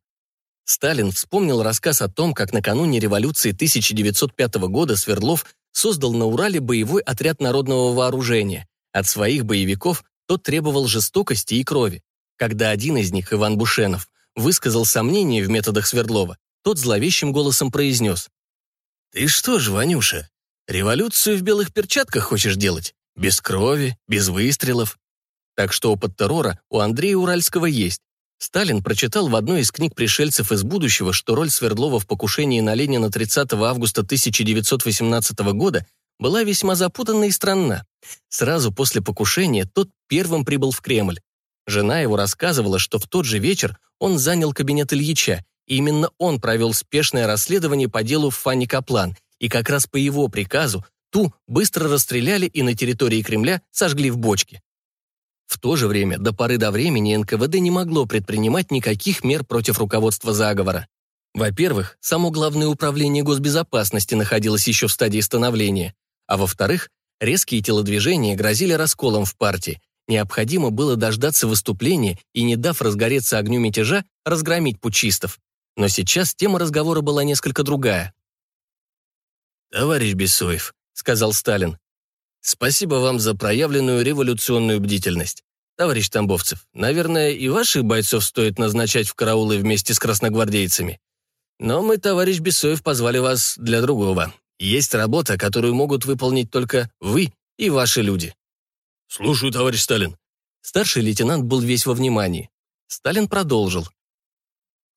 Сталин вспомнил рассказ о том, как накануне революции 1905 года Свердлов создал на Урале боевой отряд народного вооружения. От своих боевиков тот требовал жестокости и крови. Когда один из них, Иван Бушенов, высказал сомнение в методах Свердлова, тот зловещим голосом произнес. «Ты что ж, Ванюша, революцию в белых перчатках хочешь делать? Без крови, без выстрелов?» Так что опыт террора у Андрея Уральского есть. Сталин прочитал в одной из книг пришельцев из будущего, что роль Свердлова в покушении на Ленина 30 августа 1918 года была весьма запутанна и странна. Сразу после покушения тот первым прибыл в Кремль. Жена его рассказывала, что в тот же вечер он занял кабинет Ильича, и именно он провел спешное расследование по делу Фанни Каплан, и как раз по его приказу ту быстро расстреляли и на территории Кремля сожгли в бочке. В то же время, до поры до времени НКВД не могло предпринимать никаких мер против руководства заговора. Во-первых, само Главное управление госбезопасности находилось еще в стадии становления, а во-вторых, резкие телодвижения грозили расколом в партии, Необходимо было дождаться выступления и, не дав разгореться огню мятежа, разгромить путчистов. Но сейчас тема разговора была несколько другая. «Товарищ Бесоев», — сказал Сталин, «спасибо вам за проявленную революционную бдительность. Товарищ Тамбовцев, наверное, и ваших бойцов стоит назначать в караулы вместе с красногвардейцами. Но мы, товарищ Бесоев, позвали вас для другого. Есть работа, которую могут выполнить только вы и ваши люди. «Слушаю, товарищ Сталин». Старший лейтенант был весь во внимании. Сталин продолжил.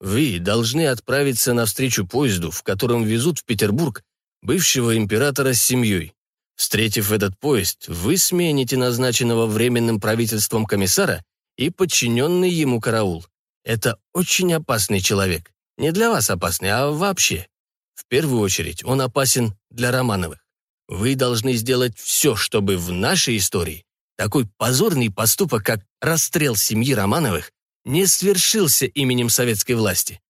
«Вы должны отправиться навстречу поезду, в котором везут в Петербург бывшего императора с семьей. Встретив этот поезд, вы смените назначенного временным правительством комиссара и подчиненный ему караул. Это очень опасный человек. Не для вас опасный, а вообще. В первую очередь он опасен для Романовых. Вы должны сделать все, чтобы в нашей истории такой позорный поступок, как расстрел семьи Романовых, не свершился именем советской власти.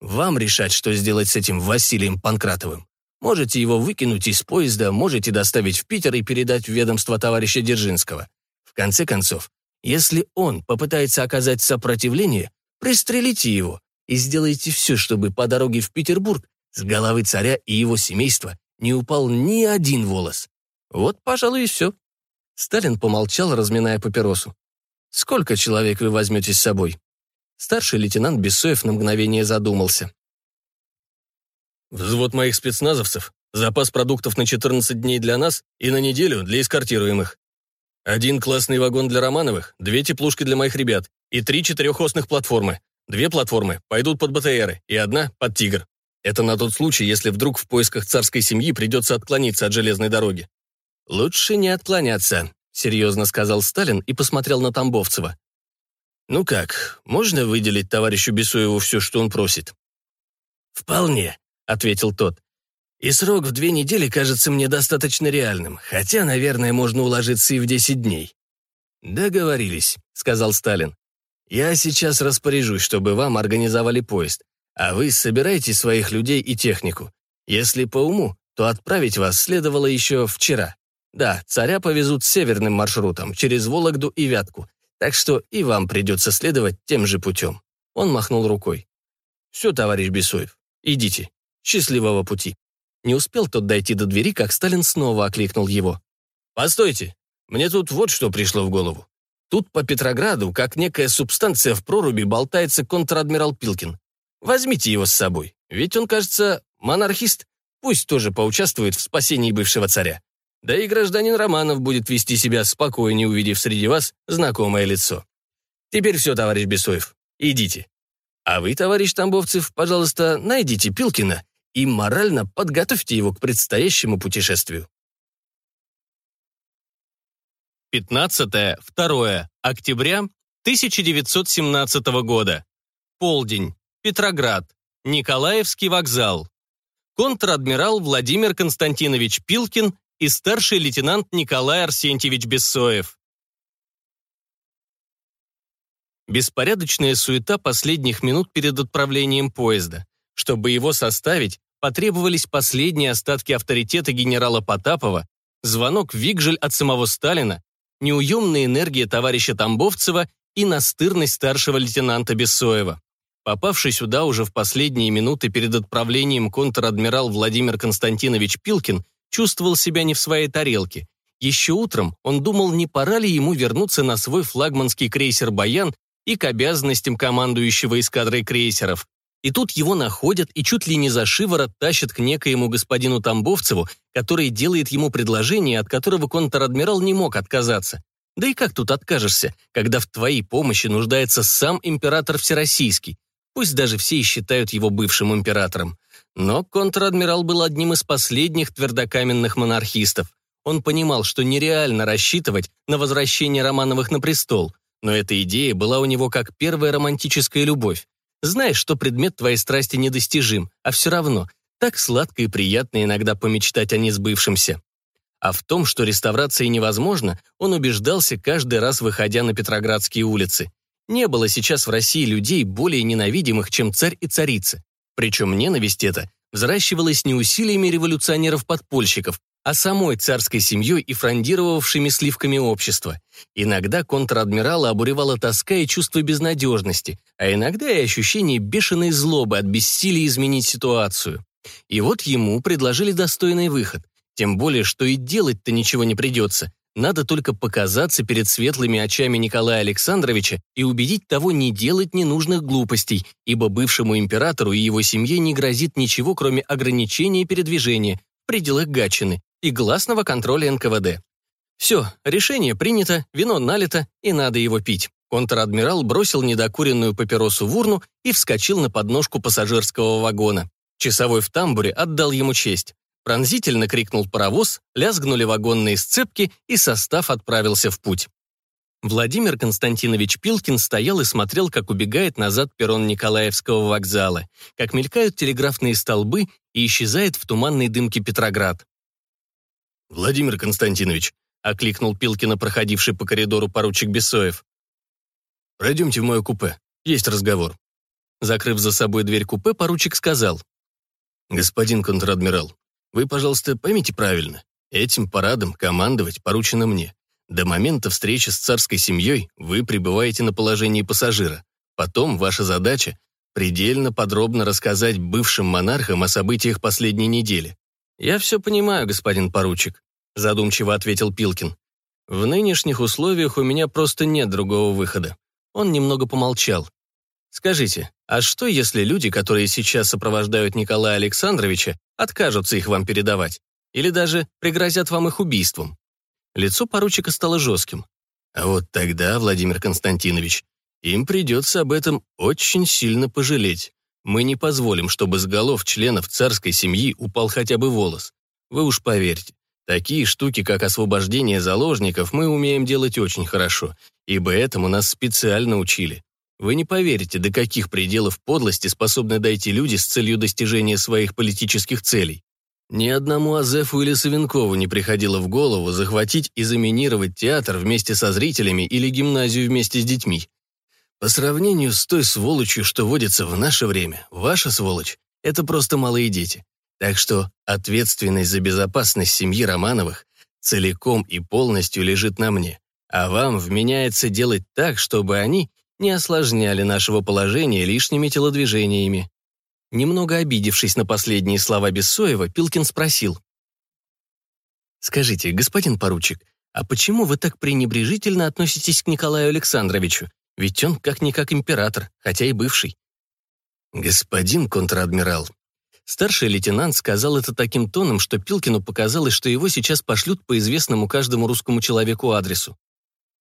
Вам решать, что сделать с этим Василием Панкратовым. Можете его выкинуть из поезда, можете доставить в Питер и передать в ведомство товарища Дзержинского. В конце концов, если он попытается оказать сопротивление, пристрелите его и сделайте все, чтобы по дороге в Петербург с головы царя и его семейства не упал ни один волос. Вот, пожалуй, и все. Сталин помолчал, разминая папиросу. «Сколько человек вы возьмете с собой?» Старший лейтенант Бессоев на мгновение задумался. «Взвод моих спецназовцев, запас продуктов на 14 дней для нас и на неделю для эскортируемых. Один классный вагон для Романовых, две теплушки для моих ребят и три четырехосных платформы. Две платформы пойдут под БТРы и одна под «Тигр». Это на тот случай, если вдруг в поисках царской семьи придется отклониться от железной дороги. «Лучше не отклоняться», — серьезно сказал Сталин и посмотрел на Тамбовцева. «Ну как, можно выделить товарищу Бесуеву все, что он просит?» «Вполне», — ответил тот. «И срок в две недели кажется мне достаточно реальным, хотя, наверное, можно уложиться и в десять дней». «Договорились», — сказал Сталин. «Я сейчас распоряжусь, чтобы вам организовали поезд, а вы собирайте своих людей и технику. Если по уму, то отправить вас следовало еще вчера. Да, царя повезут северным маршрутом, через Вологду и Вятку, так что и вам придется следовать тем же путем». Он махнул рукой. «Все, товарищ Бесуев, идите. Счастливого пути». Не успел тот дойти до двери, как Сталин снова окликнул его. «Постойте, мне тут вот что пришло в голову. Тут по Петрограду, как некая субстанция в проруби, болтается контр-адмирал Пилкин. Возьмите его с собой, ведь он, кажется, монархист. Пусть тоже поучаствует в спасении бывшего царя. Да и гражданин Романов будет вести себя спокойнее, увидев среди вас знакомое лицо. Теперь все, товарищ Бесоев, идите. А вы, товарищ Тамбовцев, пожалуйста, найдите Пилкина и морально подготовьте его к предстоящему путешествию. 15-2 октября 1917 года. Полдень. Петроград. Николаевский вокзал. Контр-адмирал Владимир Константинович Пилкин и старший лейтенант Николай Арсентьевич Бессоев. Беспорядочная суета последних минут перед отправлением поезда. Чтобы его составить, потребовались последние остатки авторитета генерала Потапова, звонок Вигжель от самого Сталина, неуемная энергия товарища Тамбовцева и настырность старшего лейтенанта Бессоева. Попавший сюда уже в последние минуты перед отправлением контр-адмирал Владимир Константинович Пилкин чувствовал себя не в своей тарелке. Еще утром он думал, не пора ли ему вернуться на свой флагманский крейсер «Баян» и к обязанностям командующего эскадрой крейсеров. И тут его находят и чуть ли не за шиворот тащат к некоему господину Тамбовцеву, который делает ему предложение, от которого контр-адмирал не мог отказаться. Да и как тут откажешься, когда в твоей помощи нуждается сам император Всероссийский? Пусть даже все и считают его бывшим императором. Но контр-адмирал был одним из последних твердокаменных монархистов. Он понимал, что нереально рассчитывать на возвращение Романовых на престол, но эта идея была у него как первая романтическая любовь. Знаешь, что предмет твоей страсти недостижим, а все равно так сладко и приятно иногда помечтать о несбывшемся. А в том, что реставрация невозможна, он убеждался каждый раз, выходя на Петроградские улицы. Не было сейчас в России людей более ненавидимых, чем царь и царица. Причем ненависть эта взращивалась не усилиями революционеров-подпольщиков, а самой царской семьей и фрондировавшими сливками общества. Иногда контр-адмирала обуревала тоска и чувство безнадежности, а иногда и ощущение бешеной злобы от бессилия изменить ситуацию. И вот ему предложили достойный выход. Тем более, что и делать-то ничего не придется. Надо только показаться перед светлыми очами Николая Александровича и убедить того не делать ненужных глупостей, ибо бывшему императору и его семье не грозит ничего, кроме ограничения передвижения в пределах Гатчины и гласного контроля НКВД. Все, решение принято, вино налито, и надо его пить. Контр-адмирал бросил недокуренную папиросу в урну и вскочил на подножку пассажирского вагона. Часовой в тамбуре отдал ему честь. Пронзительно крикнул паровоз, лязгнули вагонные сцепки, и состав отправился в путь. Владимир Константинович Пилкин стоял и смотрел, как убегает назад перрон Николаевского вокзала, как мелькают телеграфные столбы и исчезает в туманной дымке Петроград. «Владимир Константинович», — окликнул Пилкина, проходивший по коридору поручик Бесоев. «Пройдемте в мое купе. Есть разговор». Закрыв за собой дверь купе, поручик сказал. «Господин контр-адмирал, вы, пожалуйста, поймите правильно. Этим парадом командовать поручено мне. До момента встречи с царской семьей вы пребываете на положении пассажира. Потом ваша задача — предельно подробно рассказать бывшим монархам о событиях последней недели. «Я все понимаю, господин поручик», — задумчиво ответил Пилкин. «В нынешних условиях у меня просто нет другого выхода». Он немного помолчал. «Скажите, а что, если люди, которые сейчас сопровождают Николая Александровича, откажутся их вам передавать? Или даже пригрозят вам их убийством?» Лицо поручика стало жестким. «А вот тогда, Владимир Константинович, им придется об этом очень сильно пожалеть. Мы не позволим, чтобы с голов членов царской семьи упал хотя бы волос. Вы уж поверьте, такие штуки, как освобождение заложников, мы умеем делать очень хорошо, ибо этому нас специально учили. Вы не поверите, до каких пределов подлости способны дойти люди с целью достижения своих политических целей. Ни одному Азефу или Савенкову не приходило в голову захватить и заминировать театр вместе со зрителями или гимназию вместе с детьми. По сравнению с той сволочью, что водится в наше время, ваша сволочь — это просто малые дети. Так что ответственность за безопасность семьи Романовых целиком и полностью лежит на мне, а вам вменяется делать так, чтобы они не осложняли нашего положения лишними телодвижениями. Немного обидевшись на последние слова Бессоева, Пилкин спросил. «Скажите, господин поручик, а почему вы так пренебрежительно относитесь к Николаю Александровичу? Ведь он как-никак император, хотя и бывший». «Господин контр-адмирал». Старший лейтенант сказал это таким тоном, что Пилкину показалось, что его сейчас пошлют по известному каждому русскому человеку адресу.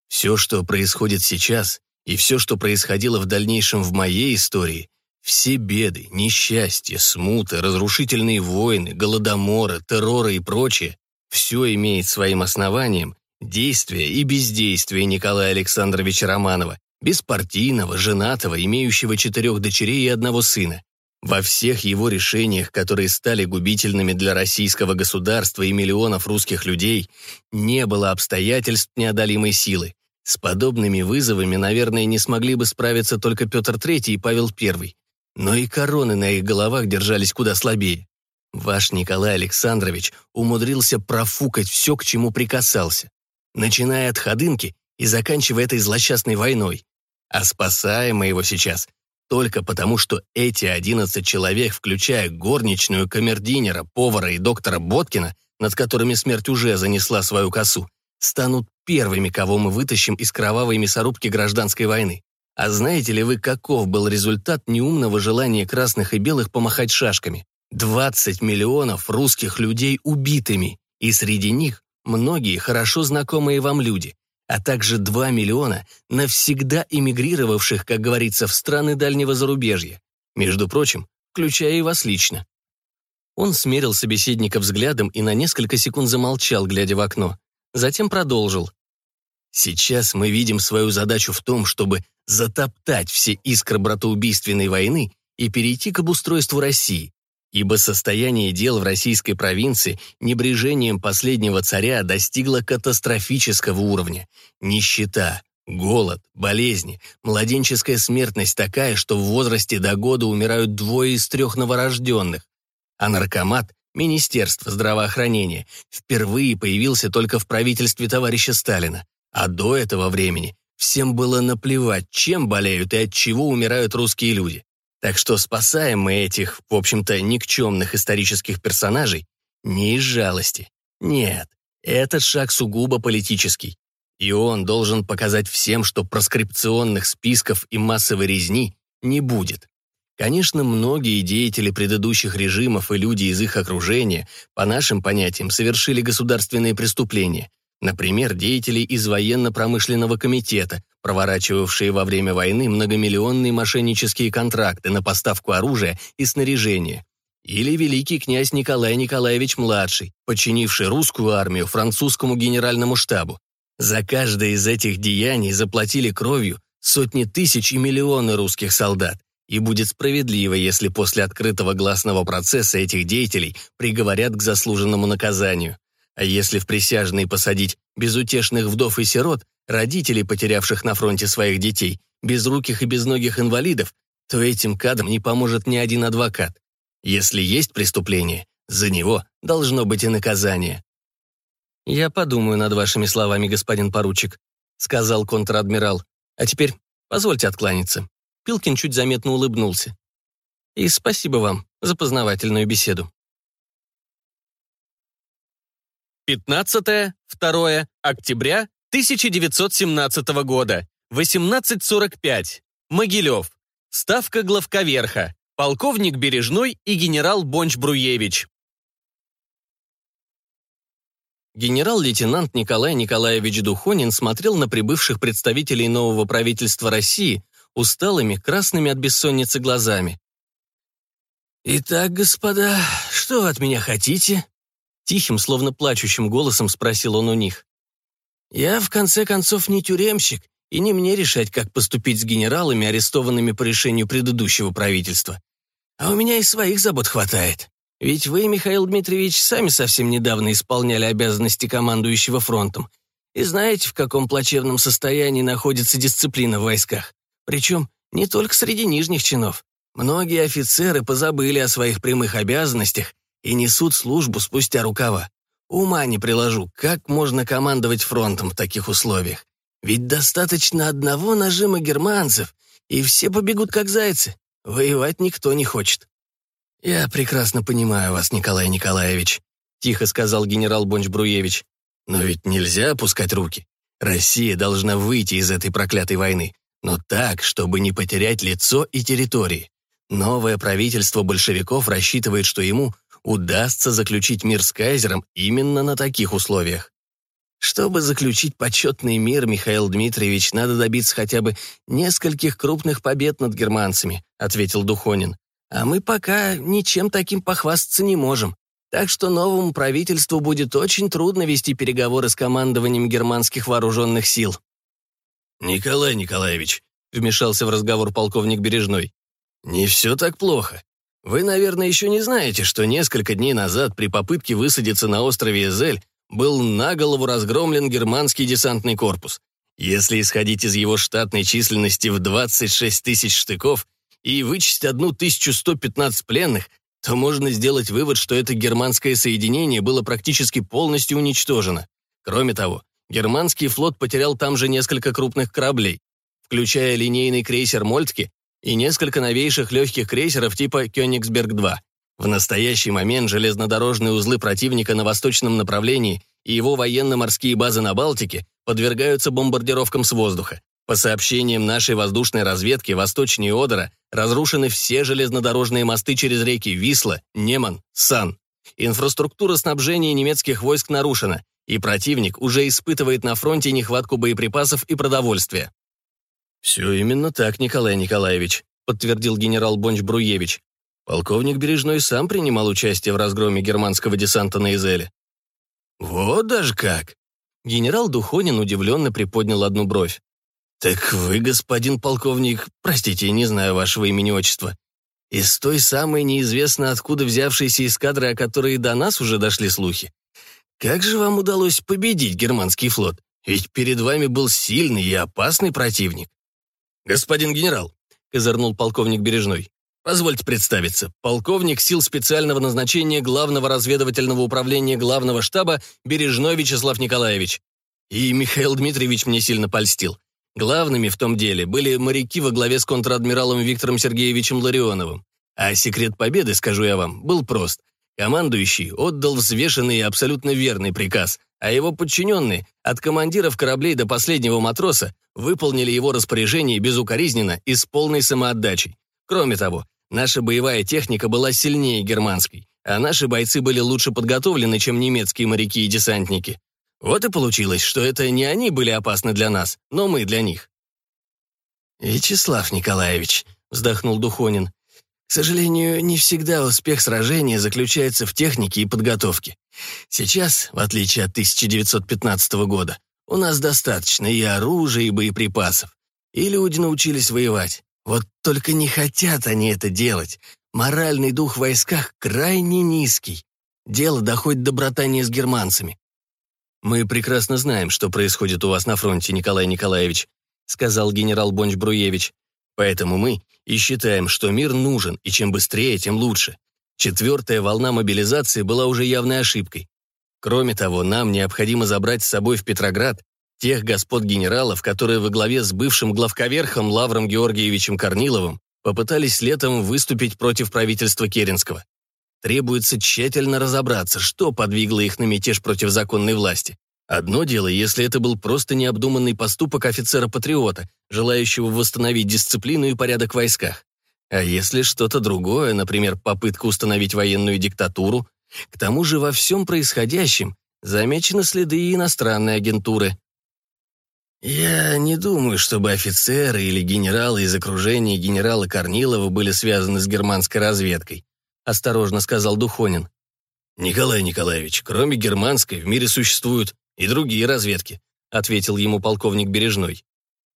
«Все, что происходит сейчас, и все, что происходило в дальнейшем в моей истории, все беды, несчастья, смуты, разрушительные войны, голодоморы, терроры и прочее, все имеет своим основанием действия и бездействие Николая Александровича Романова, беспартийного, женатого, имеющего четырех дочерей и одного сына. Во всех его решениях, которые стали губительными для российского государства и миллионов русских людей, не было обстоятельств неодолимой силы. С подобными вызовами, наверное, не смогли бы справиться только Петр III и Павел I. Но и короны на их головах держались куда слабее. Ваш Николай Александрович умудрился профукать все, к чему прикасался, начиная от ходынки и заканчивая этой злосчастной войной. А спасаем мы его сейчас только потому, что эти 11 человек, включая горничную, камердинера, повара и доктора Боткина, над которыми смерть уже занесла свою косу, станут первыми, кого мы вытащим из кровавой мясорубки гражданской войны. А знаете ли вы, каков был результат неумного желания красных и белых помахать шашками? 20 миллионов русских людей убитыми, и среди них многие хорошо знакомые вам люди, а также 2 миллиона навсегда эмигрировавших, как говорится, в страны дальнего зарубежья, между прочим, включая и вас лично. Он смерил собеседника взглядом и на несколько секунд замолчал, глядя в окно. Затем продолжил. «Сейчас мы видим свою задачу в том, чтобы затоптать все искры братоубийственной войны и перейти к обустройству России, ибо состояние дел в российской провинции небрежением последнего царя достигло катастрофического уровня. Нищета, голод, болезни, младенческая смертность такая, что в возрасте до года умирают двое из трех новорожденных. А наркомат, Министерство здравоохранения, впервые появился только в правительстве товарища Сталина, а до этого времени Всем было наплевать, чем болеют и от чего умирают русские люди. Так что спасаем мы этих, в общем-то, никчемных исторических персонажей не из жалости. Нет, этот шаг сугубо политический. И он должен показать всем, что проскрипционных списков и массовой резни не будет. Конечно, многие деятели предыдущих режимов и люди из их окружения, по нашим понятиям, совершили государственные преступления, Например, деятели из военно-промышленного комитета, проворачивавшие во время войны многомиллионные мошеннические контракты на поставку оружия и снаряжения. Или великий князь Николай Николаевич-младший, подчинивший русскую армию французскому генеральному штабу. За каждое из этих деяний заплатили кровью сотни тысяч и миллионы русских солдат. И будет справедливо, если после открытого гласного процесса этих деятелей приговорят к заслуженному наказанию. А если в присяжные посадить безутешных вдов и сирот, родителей, потерявших на фронте своих детей, безруких и безногих инвалидов, то этим кадам не поможет ни один адвокат. Если есть преступление, за него должно быть и наказание. «Я подумаю над вашими словами, господин поручик», — сказал контр-адмирал. «А теперь позвольте откланяться». Пилкин чуть заметно улыбнулся. «И спасибо вам за познавательную беседу». 15-2 октября 1917 года, 18.45. Могилев. Ставка главковерха. Полковник Бережной и генерал Бонч-Бруевич. Генерал-лейтенант Николай Николаевич Духонин смотрел на прибывших представителей нового правительства России усталыми, красными от бессонницы глазами. «Итак, господа, что вы от меня хотите?» Тихим, словно плачущим голосом спросил он у них. «Я, в конце концов, не тюремщик, и не мне решать, как поступить с генералами, арестованными по решению предыдущего правительства. А у меня и своих забот хватает. Ведь вы, Михаил Дмитриевич, сами совсем недавно исполняли обязанности командующего фронтом и знаете, в каком плачевном состоянии находится дисциплина в войсках. Причем не только среди нижних чинов. Многие офицеры позабыли о своих прямых обязанностях и несут службу спустя рукава. Ума не приложу, как можно командовать фронтом в таких условиях. Ведь достаточно одного нажима германцев, и все побегут как зайцы. Воевать никто не хочет. «Я прекрасно понимаю вас, Николай Николаевич», — тихо сказал генерал Бонч-Бруевич. «Но ведь нельзя опускать руки. Россия должна выйти из этой проклятой войны, но так, чтобы не потерять лицо и территории. Новое правительство большевиков рассчитывает, что ему удастся заключить мир с кайзером именно на таких условиях. Чтобы заключить почетный мир, Михаил Дмитриевич, надо добиться хотя бы нескольких крупных побед над германцами, ответил Духонин. А мы пока ничем таким похвастаться не можем. Так что новому правительству будет очень трудно вести переговоры с командованием германских вооруженных сил. «Николай Николаевич», — вмешался в разговор полковник Бережной, «не все так плохо. Вы, наверное, еще не знаете, что несколько дней назад при попытке высадиться на острове Эзель был на голову разгромлен германский десантный корпус. Если исходить из его штатной численности в 26 тысяч штыков, и вычесть 1115 пленных, то можно сделать вывод, что это германское соединение было практически полностью уничтожено. Кроме того, германский флот потерял там же несколько крупных кораблей, включая линейный крейсер «Мольтке» и несколько новейших легких крейсеров типа «Кёнигсберг-2». В настоящий момент железнодорожные узлы противника на восточном направлении и его военно-морские базы на Балтике подвергаются бомбардировкам с воздуха. По сообщениям нашей воздушной разведки, восточнее Одера разрушены все железнодорожные мосты через реки Висла, Неман, Сан. Инфраструктура снабжения немецких войск нарушена, и противник уже испытывает на фронте нехватку боеприпасов и продовольствия. «Все именно так, Николай Николаевич», — подтвердил генерал Бонч-Бруевич. Полковник Бережной сам принимал участие в разгроме германского десанта на Изеле. «Вот даже как!» Генерал Духонин удивленно приподнял одну бровь. «Так вы, господин полковник, простите, не знаю вашего имени-отчества, из той самой неизвестно откуда взявшейся эскадры, о которой до нас уже дошли слухи. Как же вам удалось победить германский флот? Ведь перед вами был сильный и опасный противник». «Господин генерал», — козырнул полковник Бережной, Позвольте представиться. Полковник сил специального назначения Главного разведывательного управления Главного штаба Бережной Вячеслав Николаевич. И Михаил Дмитриевич мне сильно польстил. Главными в том деле были моряки во главе с контр-адмиралом Виктором Сергеевичем Ларионовым. А секрет победы, скажу я вам, был прост. Командующий отдал взвешенный и абсолютно верный приказ, а его подчиненные, от командиров кораблей до последнего матроса, выполнили его распоряжение безукоризненно и с полной самоотдачей. Кроме того, наша боевая техника была сильнее германской, а наши бойцы были лучше подготовлены, чем немецкие моряки и десантники. Вот и получилось, что это не они были опасны для нас, но мы для них. «Вячеслав Николаевич», — вздохнул Духонин, «к сожалению, не всегда успех сражения заключается в технике и подготовке. Сейчас, в отличие от 1915 года, у нас достаточно и оружия, и боеприпасов. И люди научились воевать. Вот только не хотят они это делать. Моральный дух в войсках крайне низкий. Дело доходит до братания с германцами. «Мы прекрасно знаем, что происходит у вас на фронте, Николай Николаевич», сказал генерал Бонч-Бруевич. Поэтому мы и считаем, что мир нужен, и чем быстрее, тем лучше. Четвертая волна мобилизации была уже явной ошибкой. Кроме того, нам необходимо забрать с собой в Петроград тех господ генералов, которые во главе с бывшим главковерхом Лавром Георгиевичем Корниловым попытались летом выступить против правительства Керенского. Требуется тщательно разобраться, что подвигло их на мятеж против законной власти. Одно дело, если это был просто необдуманный поступок офицера-патриота, желающего восстановить дисциплину и порядок в войсках. А если что-то другое, например, попытка установить военную диктатуру, к тому же во всем происходящем замечены следы иностранной агентуры. Я не думаю, чтобы офицеры или генералы из окружения генерала Корнилова были связаны с германской разведкой, осторожно сказал Духонин. Николай Николаевич, кроме германской, в мире существуют и другие разведки, ответил ему полковник Бережной.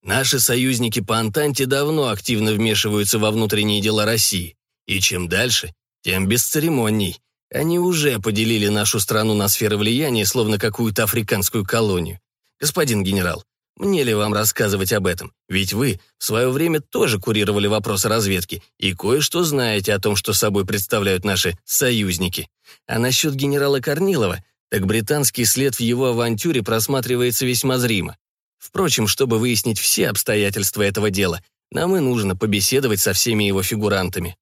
Наши союзники по Антанте давно активно вмешиваются во внутренние дела России, и чем дальше, тем бесцеремонней. Они уже поделили нашу страну на сферы влияния, словно какую-то африканскую колонию. Господин генерал, мне ли вам рассказывать об этом? Ведь вы в свое время тоже курировали вопросы разведки и кое-что знаете о том, что собой представляют наши союзники. А насчет генерала Корнилова, так британский след в его авантюре просматривается весьма зримо. Впрочем, чтобы выяснить все обстоятельства этого дела, нам и нужно побеседовать со всеми его фигурантами.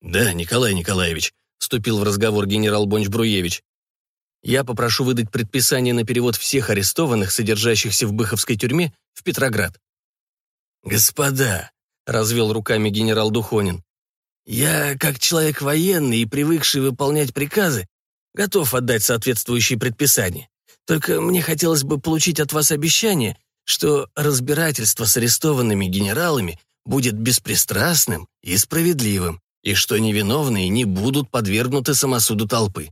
«Да, Николай Николаевич», — вступил в разговор генерал Бонч-Бруевич. «Я попрошу выдать предписание на перевод всех арестованных, содержащихся в Быховской тюрьме, в Петроград». «Господа», — развел руками генерал Духонин, «я, как человек военный и привыкший выполнять приказы, готов отдать соответствующие предписания. Только мне хотелось бы получить от вас обещание, что разбирательство с арестованными генералами будет беспристрастным и справедливым, и что невиновные не будут подвергнуты самосуду толпы.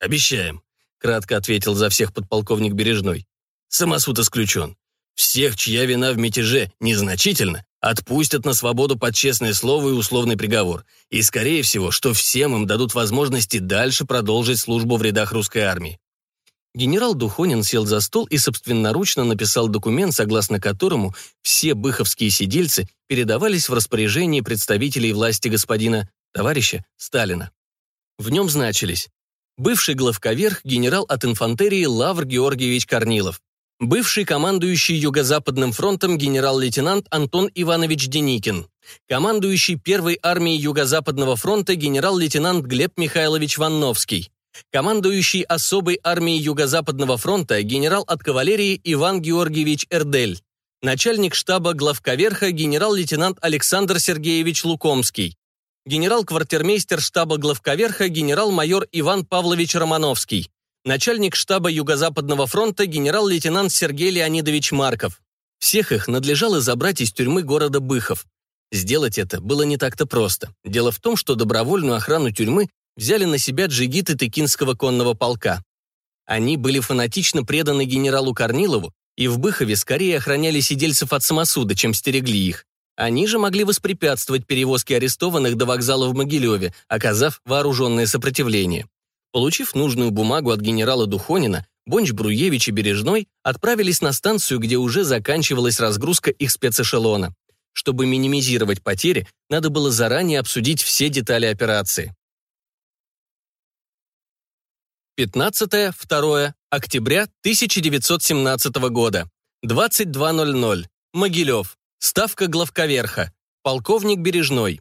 «Обещаем», — кратко ответил за всех подполковник Бережной. «Самосуд исключен. Всех, чья вина в мятеже незначительна, отпустят на свободу под честное слово и условный приговор. И, скорее всего, что всем им дадут возможности дальше продолжить службу в рядах русской армии генерал Духонин сел за стол и собственноручно написал документ, согласно которому все быховские сидельцы передавались в распоряжение представителей власти господина, товарища Сталина. В нем значились бывший главковерх генерал от инфантерии Лавр Георгиевич Корнилов, бывший командующий Юго-Западным фронтом генерал-лейтенант Антон Иванович Деникин, командующий первой армией Юго-Западного фронта генерал-лейтенант Глеб Михайлович Ванновский, командующий особой армией Юго-Западного фронта генерал от кавалерии Иван Георгиевич Эрдель, начальник штаба главковерха генерал-лейтенант Александр Сергеевич Лукомский, генерал-квартирмейстер штаба главковерха генерал-майор Иван Павлович Романовский, начальник штаба Юго-Западного фронта генерал-лейтенант Сергей Леонидович Марков. Всех их надлежало забрать из тюрьмы города Быхов. Сделать это было не так-то просто. Дело в том, что добровольную охрану тюрьмы взяли на себя джигиты Текинского конного полка. Они были фанатично преданы генералу Корнилову и в Быхове скорее охраняли сидельцев от самосуда, чем стерегли их. Они же могли воспрепятствовать перевозке арестованных до вокзала в Могилеве, оказав вооруженное сопротивление. Получив нужную бумагу от генерала Духонина, Бонч Бруевич и Бережной отправились на станцию, где уже заканчивалась разгрузка их спецэшелона. Чтобы минимизировать потери, надо было заранее обсудить все детали операции. 15-2 октября 1917 года. 22.00. Могилев. Ставка главковерха. Полковник Бережной.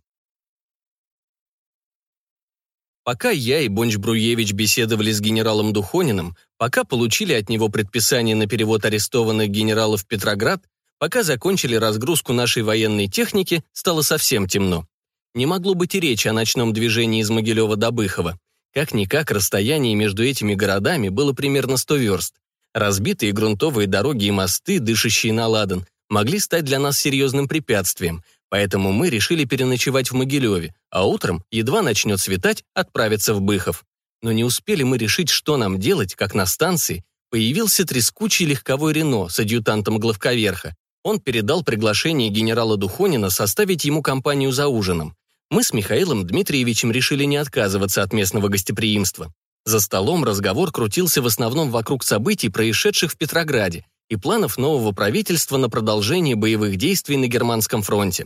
Пока я и Бонч Бруевич беседовали с генералом Духониным, пока получили от него предписание на перевод арестованных генералов в Петроград, пока закончили разгрузку нашей военной техники, стало совсем темно. Не могло быть и речи о ночном движении из Могилева до Быхова. Как-никак расстояние между этими городами было примерно 100 верст. Разбитые грунтовые дороги и мосты, дышащие на ладан, могли стать для нас серьезным препятствием, поэтому мы решили переночевать в Могилеве, а утром, едва начнет светать, отправиться в Быхов. Но не успели мы решить, что нам делать, как на станции появился трескучий легковой Рено с адъютантом главковерха. Он передал приглашение генерала Духонина составить ему компанию за ужином. Мы с Михаилом Дмитриевичем решили не отказываться от местного гостеприимства. За столом разговор крутился в основном вокруг событий, происшедших в Петрограде, и планов нового правительства на продолжение боевых действий на Германском фронте.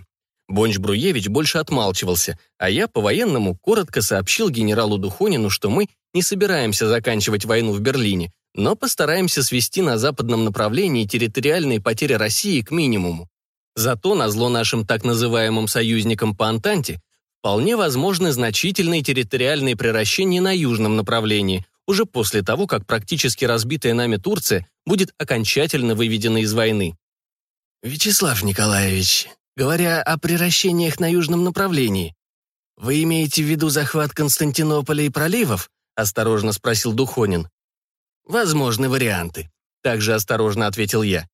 Бонч-Бруевич больше отмалчивался, а я по-военному коротко сообщил генералу Духонину, что мы не собираемся заканчивать войну в Берлине, но постараемся свести на западном направлении территориальные потери России к минимуму. Зато на зло нашим так называемым союзникам по Антанте вполне возможны значительные территориальные превращения на южном направлении, уже после того, как практически разбитая нами Турция будет окончательно выведена из войны. «Вячеслав Николаевич, говоря о превращениях на южном направлении, вы имеете в виду захват Константинополя и проливов?» — осторожно спросил Духонин. «Возможны варианты», — также осторожно ответил я.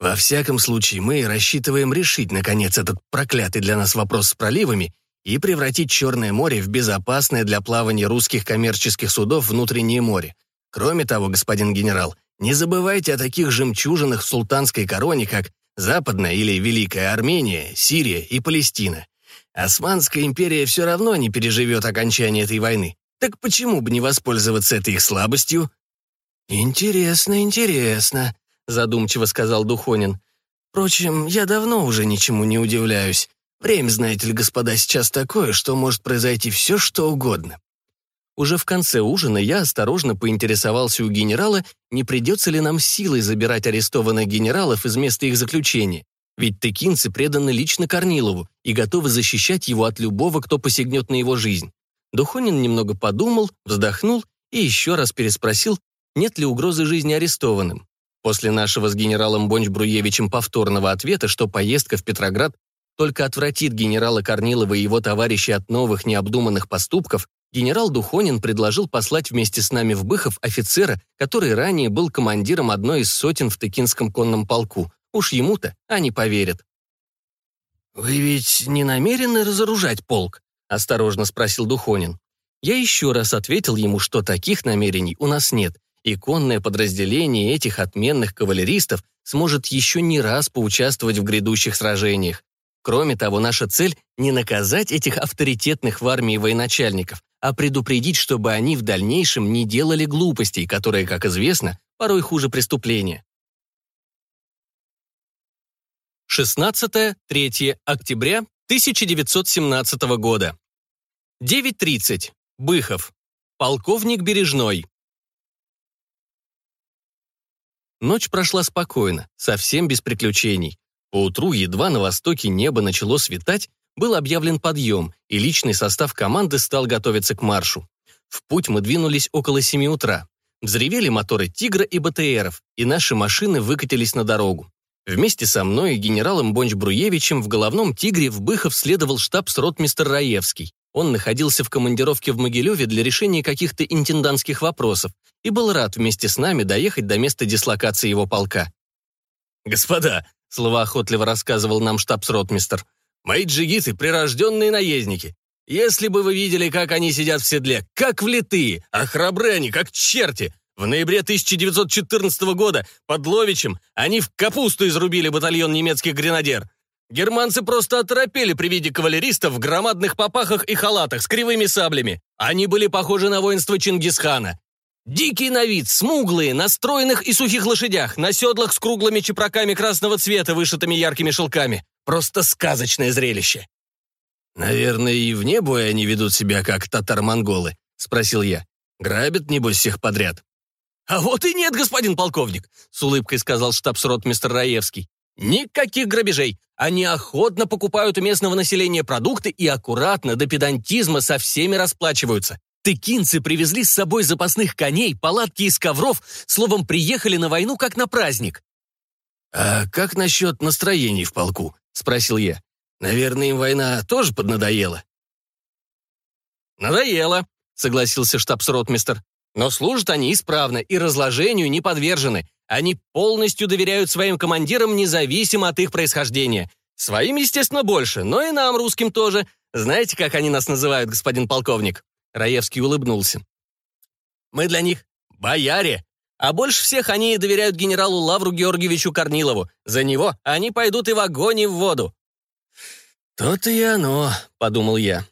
«Во всяком случае, мы рассчитываем решить, наконец, этот проклятый для нас вопрос с проливами и превратить Черное море в безопасное для плавания русских коммерческих судов внутреннее море. Кроме того, господин генерал, не забывайте о таких жемчужинах в султанской короне, как Западная или Великая Армения, Сирия и Палестина. Османская империя все равно не переживет окончания этой войны. Так почему бы не воспользоваться этой их слабостью? «Интересно, интересно», — задумчиво сказал Духонин. «Впрочем, я давно уже ничему не удивляюсь. Время, знаете ли, господа, сейчас такое, что может произойти все, что угодно. Уже в конце ужина я осторожно поинтересовался у генерала, не придется ли нам силой забирать арестованных генералов из места их заключения. Ведь тыкинцы преданы лично Корнилову и готовы защищать его от любого, кто посягнет на его жизнь. Духонин немного подумал, вздохнул и еще раз переспросил, нет ли угрозы жизни арестованным. После нашего с генералом Бонч-Бруевичем повторного ответа, что поездка в Петроград только отвратит генерала Корнилова и его товарищей от новых необдуманных поступков, генерал Духонин предложил послать вместе с нами в Быхов офицера, который ранее был командиром одной из сотен в Тыкинском конном полку. Уж ему-то они поверят. «Вы ведь не намерены разоружать полк?» — осторожно спросил Духонин. Я еще раз ответил ему, что таких намерений у нас нет, и конное подразделение этих отменных кавалеристов сможет еще не раз поучаствовать в грядущих сражениях. Кроме того, наша цель — не наказать этих авторитетных в армии военачальников, а предупредить, чтобы они в дальнейшем не делали глупостей, которые, как известно, порой хуже преступления. 16-3 октября 1917 года. 9.30. Быхов. Полковник Бережной. Ночь прошла спокойно, совсем без приключений. Поутру, едва на востоке небо начало светать, был объявлен подъем, и личный состав команды стал готовиться к маршу. В путь мы двинулись около 7 утра. Взревели моторы «Тигра» и БТРов, и наши машины выкатились на дорогу. Вместе со мной и генералом Бонч-Бруевичем в головном «Тигре» в Быхов следовал штабс-ротмистер Раевский. Он находился в командировке в Могилеве для решения каких-то интендантских вопросов и был рад вместе с нами доехать до места дислокации его полка. «Господа, словоохотливо рассказывал нам штабс-ротмистер. «Мои джигиты — прирожденные наездники. Если бы вы видели, как они сидят в седле, как влитые, а храбры они, как черти. В ноябре 1914 года под Ловичем они в капусту изрубили батальон немецких гренадер. Германцы просто оторопели при виде кавалеристов в громадных попахах и халатах с кривыми саблями. Они были похожи на воинство Чингисхана. Дикий на вид, смуглые, на стройных и сухих лошадях, на седлах с круглыми чепраками красного цвета, вышитыми яркими шелками. Просто сказочное зрелище. «Наверное, и вне боя они ведут себя, как татар-монголы», — спросил я. «Грабят, небось, всех подряд». «А вот и нет, господин полковник», — с улыбкой сказал штабс-рот мистер Раевский. «Никаких грабежей. Они охотно покупают у местного населения продукты и аккуратно до педантизма со всеми расплачиваются. Тыкинцы привезли с собой запасных коней, палатки из ковров, словом, приехали на войну как на праздник. «А как насчет настроений в полку?» — спросил я. «Наверное, им война тоже поднадоела». «Надоело», — согласился штабс-ротмистер. «Но служат они исправно и разложению не подвержены. Они полностью доверяют своим командирам, независимо от их происхождения. Своим, естественно, больше, но и нам, русским, тоже. Знаете, как они нас называют, господин полковник?» Раевский улыбнулся. «Мы для них бояре, а больше всех они доверяют генералу Лавру Георгиевичу Корнилову. За него они пойдут и в огонь, и в воду». «То-то и оно», — подумал я.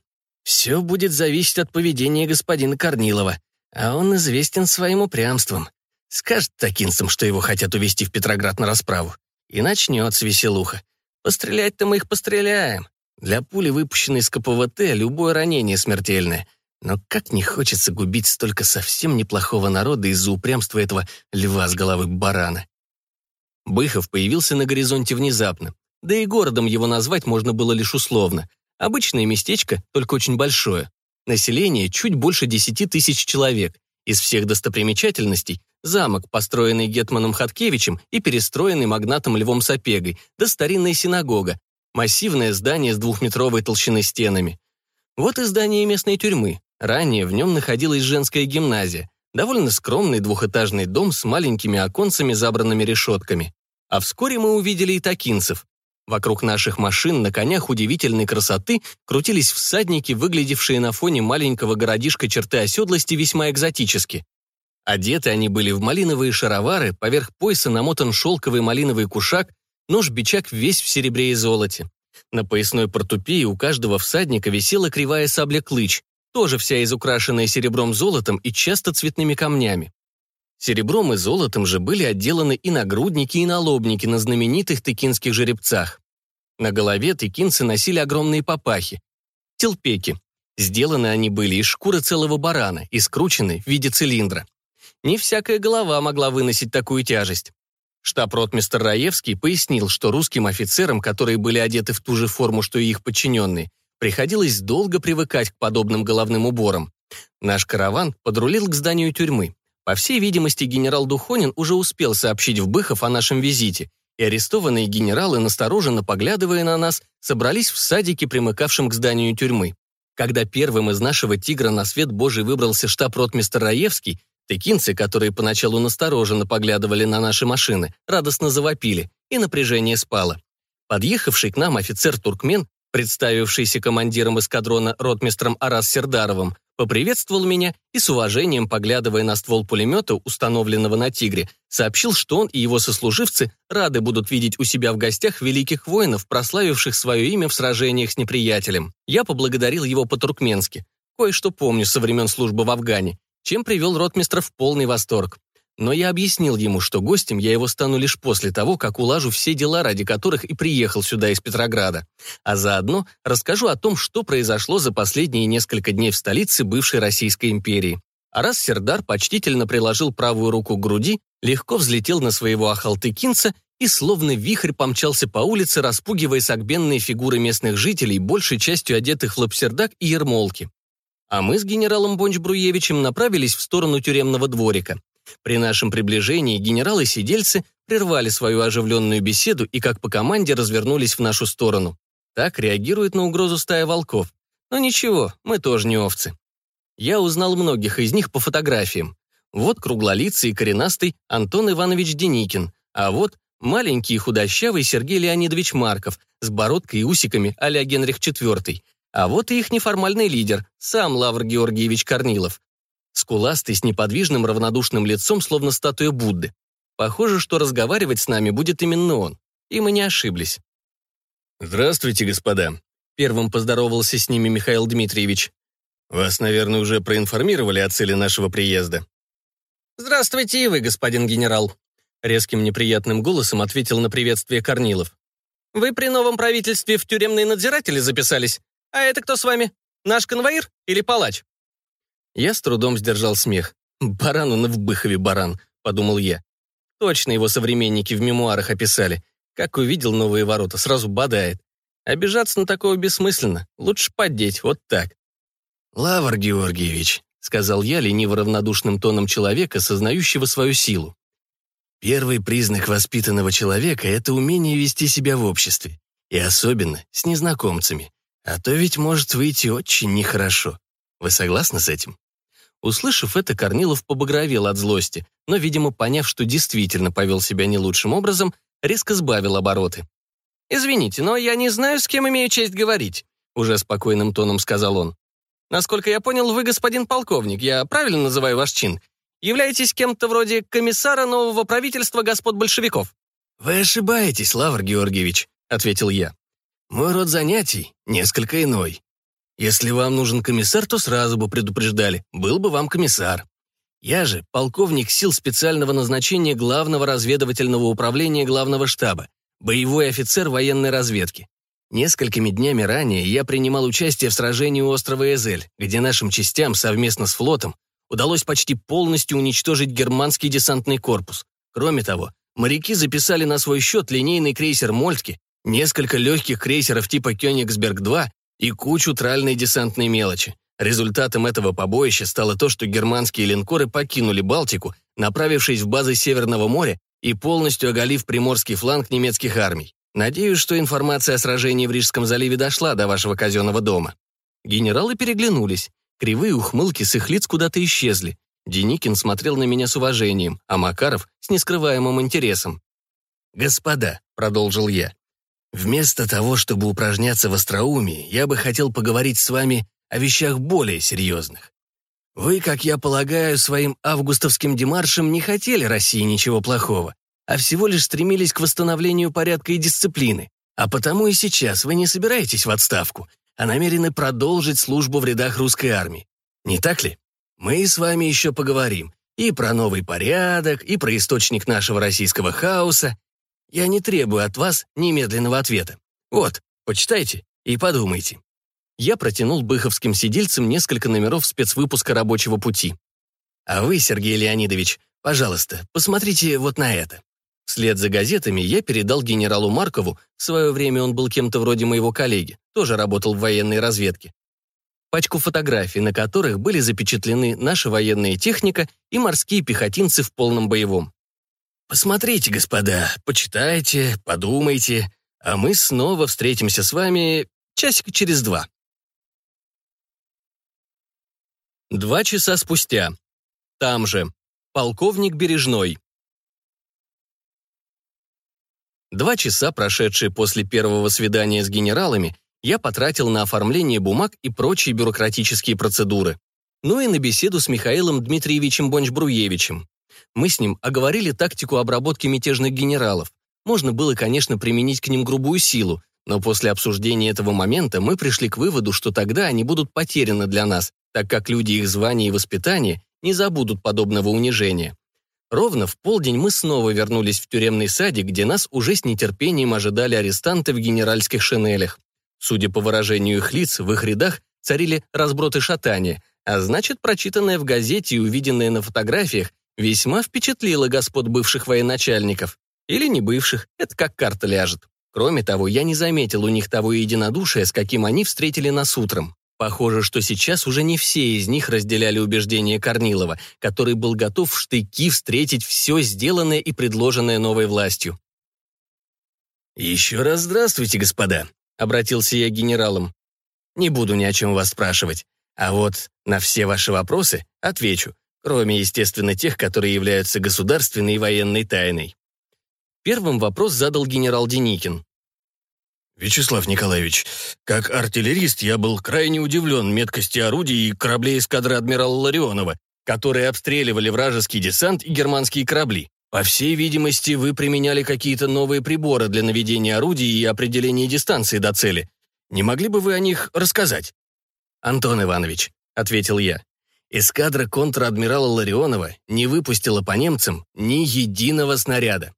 «Все будет зависеть от поведения господина Корнилова, а он известен своим упрямством. Скажет такинцам, что его хотят увезти в Петроград на расправу. И начнется веселуха. Пострелять-то мы их постреляем. Для пули, выпущенной из КПВТ, любое ранение смертельное. Но как не хочется губить столько совсем неплохого народа из-за упрямства этого льва с головы барана. Быхов появился на горизонте внезапно. Да и городом его назвать можно было лишь условно. Обычное местечко, только очень большое. Население чуть больше 10 тысяч человек. Из всех достопримечательностей – замок, построенный Гетманом Хаткевичем и перестроенный магнатом Львом Сапегой, да старинная синагога, массивное здание с двухметровой толщиной стенами. Вот и здание местной тюрьмы. Ранее в нем находилась женская гимназия, довольно скромный двухэтажный дом с маленькими оконцами, забранными решетками. А вскоре мы увидели и такинцев. Вокруг наших машин на конях удивительной красоты крутились всадники, выглядевшие на фоне маленького городишка черты оседлости весьма экзотически. Одеты они были в малиновые шаровары, поверх пояса намотан шелковый малиновый кушак, нож-бичак весь в серебре и золоте. На поясной портупее у каждого всадника висела кривая сабля-клыч, тоже вся изукрашенная серебром золотом и часто цветными камнями. Серебром и золотом же были отделаны и нагрудники, и налобники на знаменитых тыкинских жеребцах. На голове тыкинцы носили огромные папахи. Телпеки. Сделаны они были из шкуры целого барана и скручены в виде цилиндра. Не всякая голова могла выносить такую тяжесть. Штаб-ротмистр Раевский пояснил, что русским офицерам, которые были одеты в ту же форму, что и их подчиненные, приходилось долго привыкать к подобным головным уборам. Наш караван подрулил к зданию тюрьмы. По всей видимости, генерал Духонин уже успел сообщить в Быхов о нашем визите, и арестованные генералы, настороженно поглядывая на нас, собрались в садике, примыкавшем к зданию тюрьмы. Когда первым из нашего «Тигра» на свет Божий выбрался штаб-ротмистр Раевский, тыкинцы, которые поначалу настороженно поглядывали на наши машины, радостно завопили, и напряжение спало. Подъехавший к нам офицер-туркмен, представившийся командиром эскадрона ротмистром Арас Сердаровым, поприветствовал меня и с уважением, поглядывая на ствол пулемета, установленного на «Тигре», сообщил, что он и его сослуживцы рады будут видеть у себя в гостях великих воинов, прославивших свое имя в сражениях с неприятелем. Я поблагодарил его по-туркменски. Кое-что помню со времен службы в Афгане, чем привел ротмистра в полный восторг. Но я объяснил ему, что гостем я его стану лишь после того, как улажу все дела, ради которых и приехал сюда из Петрограда. А заодно расскажу о том, что произошло за последние несколько дней в столице бывшей Российской империи. А раз Сердар почтительно приложил правую руку к груди, легко взлетел на своего ахалтыкинца и словно вихрь помчался по улице, распугивая согбенные фигуры местных жителей, большей частью одетых в лапсердак и ермолки. А мы с генералом Бонч-Бруевичем направились в сторону тюремного дворика. При нашем приближении генералы-сидельцы прервали свою оживленную беседу и как по команде развернулись в нашу сторону. Так реагирует на угрозу стая волков. Но ничего, мы тоже не овцы. Я узнал многих из них по фотографиям. Вот круглолицый и коренастый Антон Иванович Деникин, а вот маленький и худощавый Сергей Леонидович Марков с бородкой и усиками а-ля Генрих IV. А вот и их неформальный лидер, сам Лавр Георгиевич Корнилов, скуластый, с неподвижным равнодушным лицом, словно статуя Будды. Похоже, что разговаривать с нами будет именно он. И мы не ошиблись. «Здравствуйте, господа», — первым поздоровался с ними Михаил Дмитриевич. «Вас, наверное, уже проинформировали о цели нашего приезда». «Здравствуйте и вы, господин генерал», — резким неприятным голосом ответил на приветствие Корнилов. «Вы при новом правительстве в тюремные надзиратели записались? А это кто с вами? Наш конвоир или палач?» Я с трудом сдержал смех. «Баран он и в Быхове баран», — подумал я. Точно его современники в мемуарах описали. Как увидел новые ворота, сразу бодает. Обижаться на такого бессмысленно. Лучше поддеть, вот так. «Лавр Георгиевич», — сказал я лениво равнодушным тоном человека, сознающего свою силу. «Первый признак воспитанного человека — это умение вести себя в обществе. И особенно с незнакомцами. А то ведь может выйти очень нехорошо. Вы согласны с этим?» Услышав это, Корнилов побагровел от злости, но, видимо, поняв, что действительно повел себя не лучшим образом, резко сбавил обороты. «Извините, но я не знаю, с кем имею честь говорить», уже спокойным тоном сказал он. «Насколько я понял, вы господин полковник, я правильно называю ваш чин? Являетесь кем-то вроде комиссара нового правительства господ большевиков?» «Вы ошибаетесь, Лавр Георгиевич», — ответил я. «Мой род занятий несколько иной. Если вам нужен комиссар, то сразу бы предупреждали, был бы вам комиссар. Я же полковник сил специального назначения Главного разведывательного управления Главного штаба, боевой офицер военной разведки. Несколькими днями ранее я принимал участие в сражении у острова Эзель, где нашим частям совместно с флотом удалось почти полностью уничтожить германский десантный корпус. Кроме того, моряки записали на свой счет линейный крейсер «Мольтки», несколько легких крейсеров типа «Кёнигсберг-2» и кучу тральной десантной мелочи. Результатом этого побоища стало то, что германские линкоры покинули Балтику, направившись в базы Северного моря и полностью оголив приморский фланг немецких армий. Надеюсь, что информация о сражении в Рижском заливе дошла до вашего казенного дома». Генералы переглянулись. Кривые ухмылки с их лиц куда-то исчезли. Деникин смотрел на меня с уважением, а Макаров — с нескрываемым интересом. «Господа», — продолжил я, — «вместо того, чтобы упражняться в остроумии, я бы хотел поговорить с вами о вещах более серьезных. Вы, как я полагаю, своим августовским демаршем не хотели России ничего плохого, а всего лишь стремились к восстановлению порядка и дисциплины. А потому и сейчас вы не собираетесь в отставку, а намерены продолжить службу в рядах русской армии. Не так ли? Мы с вами еще поговорим и про новый порядок, и про источник нашего российского хаоса. Я не требую от вас немедленного ответа. Вот, почитайте и подумайте. Я протянул быховским сидельцам несколько номеров спецвыпуска рабочего пути. А вы, Сергей Леонидович, пожалуйста, посмотрите вот на это. Вслед за газетами я передал генералу Маркову, в свое время он был кем-то вроде моего коллеги, тоже работал в военной разведке, пачку фотографий, на которых были запечатлены наша военная техника и морские пехотинцы в полном боевом. Посмотрите, господа, почитайте, подумайте, а мы снова встретимся с вами часика через два. Два часа спустя. Там же. Полковник Бережной. Два часа, прошедшие после первого свидания с генералами, я потратил на оформление бумаг и прочие бюрократические процедуры. Ну и на беседу с Михаилом Дмитриевичем Бонч-Бруевичем. Мы с ним оговорили тактику обработки мятежных генералов. Можно было, конечно, применить к ним грубую силу, но после обсуждения этого момента мы пришли к выводу, что тогда они будут потеряны для нас, так как люди их звания и воспитания не забудут подобного унижения. Ровно в полдень мы снова вернулись в тюремный садик, где нас уже с нетерпением ожидали арестанты в генеральских шинелях. Судя по выражению их лиц, в их рядах царили разброты шатания, а значит, прочитанное в газете и увиденное на фотографиях весьма впечатлило господ бывших военачальников. Или не бывших, это как карта ляжет. Кроме того, я не заметил у них того единодушия, с каким они встретили нас утром. Похоже, что сейчас уже не все из них разделяли убеждения Корнилова, который был готов в штыки встретить все сделанное и предложенное новой властью. «Еще раз здравствуйте, господа», — обратился я к генералам. «Не буду ни о чем вас спрашивать, а вот на все ваши вопросы отвечу, кроме, естественно, тех, которые являются государственной и военной тайной». Первым вопрос задал генерал Деникин. «Вячеслав Николаевич, как артиллерист я был крайне удивлен меткости орудий и кораблей эскадры адмирала Ларионова, которые обстреливали вражеский десант и германские корабли. По всей видимости, вы применяли какие-то новые приборы для наведения орудий и определения дистанции до цели. Не могли бы вы о них рассказать?» «Антон Иванович», — ответил я, эскадра контр-адмирала Ларионова не выпустила по немцам ни единого снаряда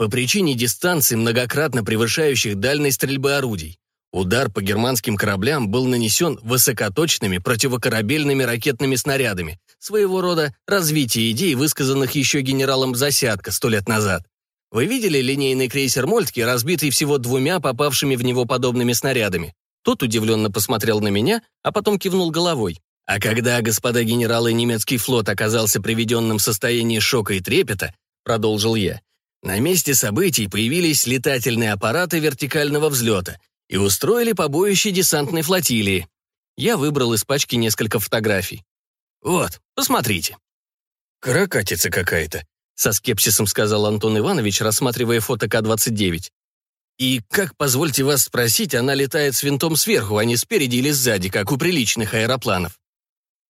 по причине дистанции, многократно превышающих дальность стрельбы орудий. Удар по германским кораблям был нанесен высокоточными противокорабельными ракетными снарядами, своего рода развитие идей, высказанных еще генералом Засядко сто лет назад. Вы видели линейный крейсер «Мольтки», разбитый всего двумя попавшими в него подобными снарядами? Тот удивленно посмотрел на меня, а потом кивнул головой. А когда, господа генералы, немецкий флот оказался приведенным в состоянии шока и трепета, продолжил я, на месте событий появились летательные аппараты вертикального взлета и устроили побоище десантной флотилии. Я выбрал из пачки несколько фотографий. Вот, посмотрите. «Каракатица какая-то», — со скепсисом сказал Антон Иванович, рассматривая фото К-29. «И как, позвольте вас спросить, она летает с винтом сверху, а не спереди или сзади, как у приличных аэропланов?»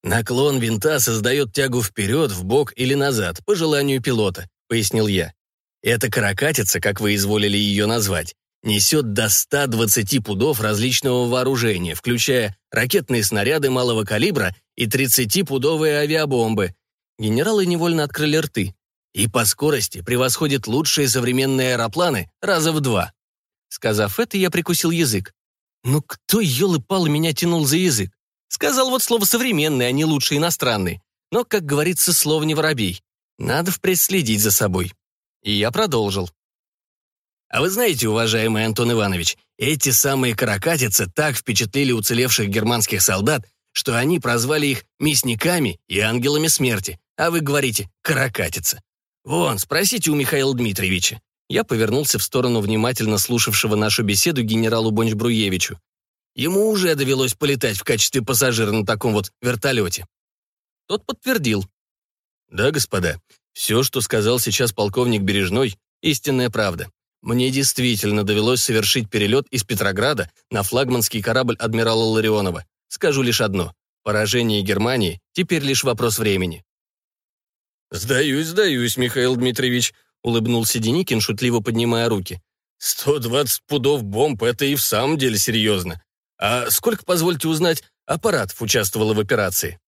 «Наклон винта создает тягу вперед, в бок или назад, по желанию пилота», — пояснил я. Эта каракатица, как вы изволили ее назвать, несет до 120 пудов различного вооружения, включая ракетные снаряды малого калибра и 30-пудовые авиабомбы. Генералы невольно открыли рты. «И по скорости превосходит лучшие современные аэропланы раза в два». Сказав это, я прикусил язык. Ну кто, елы-палы, меня тянул за язык? Сказал вот слово «современный», а не лучший иностранный. Но, как говорится, слов не воробей. Надо впредь следить за собой. И я продолжил. А вы знаете, уважаемый Антон Иванович, эти самые каракатицы так впечатлили уцелевших германских солдат, что они прозвали их мясниками и ангелами смерти, а вы говорите «каракатица». Вон, спросите у Михаила Дмитриевича. Я повернулся в сторону внимательно слушавшего нашу беседу генералу Бонч-Бруевичу. Ему уже довелось полетать в качестве пассажира на таком вот вертолете. Тот подтвердил. Да, господа, все, что сказал сейчас полковник Бережной, истинная правда. Мне действительно довелось совершить перелет из Петрограда на флагманский корабль адмирала Ларионова. Скажу лишь одно. Поражение Германии теперь лишь вопрос времени. «Сдаюсь, сдаюсь, Михаил Дмитриевич», — улыбнулся Деникин, шутливо поднимая руки. «Сто двадцать пудов бомб — это и в самом деле серьезно. А сколько, позвольте узнать, аппаратов участвовало в операции?»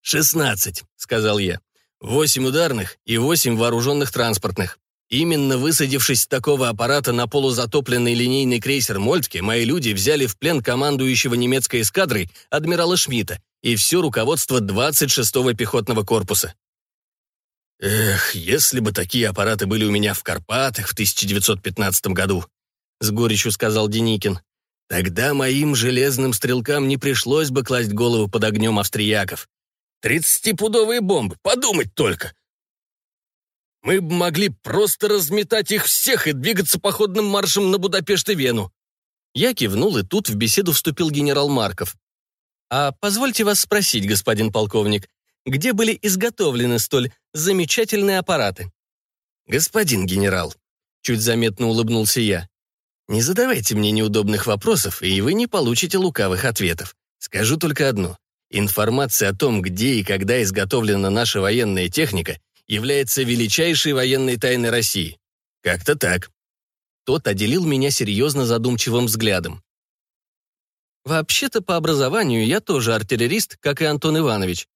«Шестнадцать», — сказал я. «Восемь ударных и восемь вооруженных транспортных. Именно высадившись с такого аппарата на полузатопленный линейный крейсер «Мольтке», мои люди взяли в плен командующего немецкой эскадрой адмирала Шмидта и все руководство 26-го пехотного корпуса. Эх, если бы такие аппараты были у меня в Карпатах в 1915 году, с горечью сказал Деникин. Тогда моим железным стрелкам не пришлось бы класть голову под огнем австрияков. Тридцатипудовые бомбы, подумать только! Мы бы могли просто разметать их всех и двигаться походным маршем на Будапешт и Вену. Я кивнул, и тут в беседу вступил генерал Марков. «А позвольте вас спросить, господин полковник, где были изготовлены столь замечательные аппараты?» «Господин генерал», — чуть заметно улыбнулся я, «не задавайте мне неудобных вопросов, и вы не получите лукавых ответов. Скажу только одно. Информация о том, где и когда изготовлена наша военная техника, является величайшей военной тайной России. Как-то так. Тот отделил меня серьезно задумчивым взглядом. Вообще-то по образованию я тоже артиллерист, как и Антон Иванович.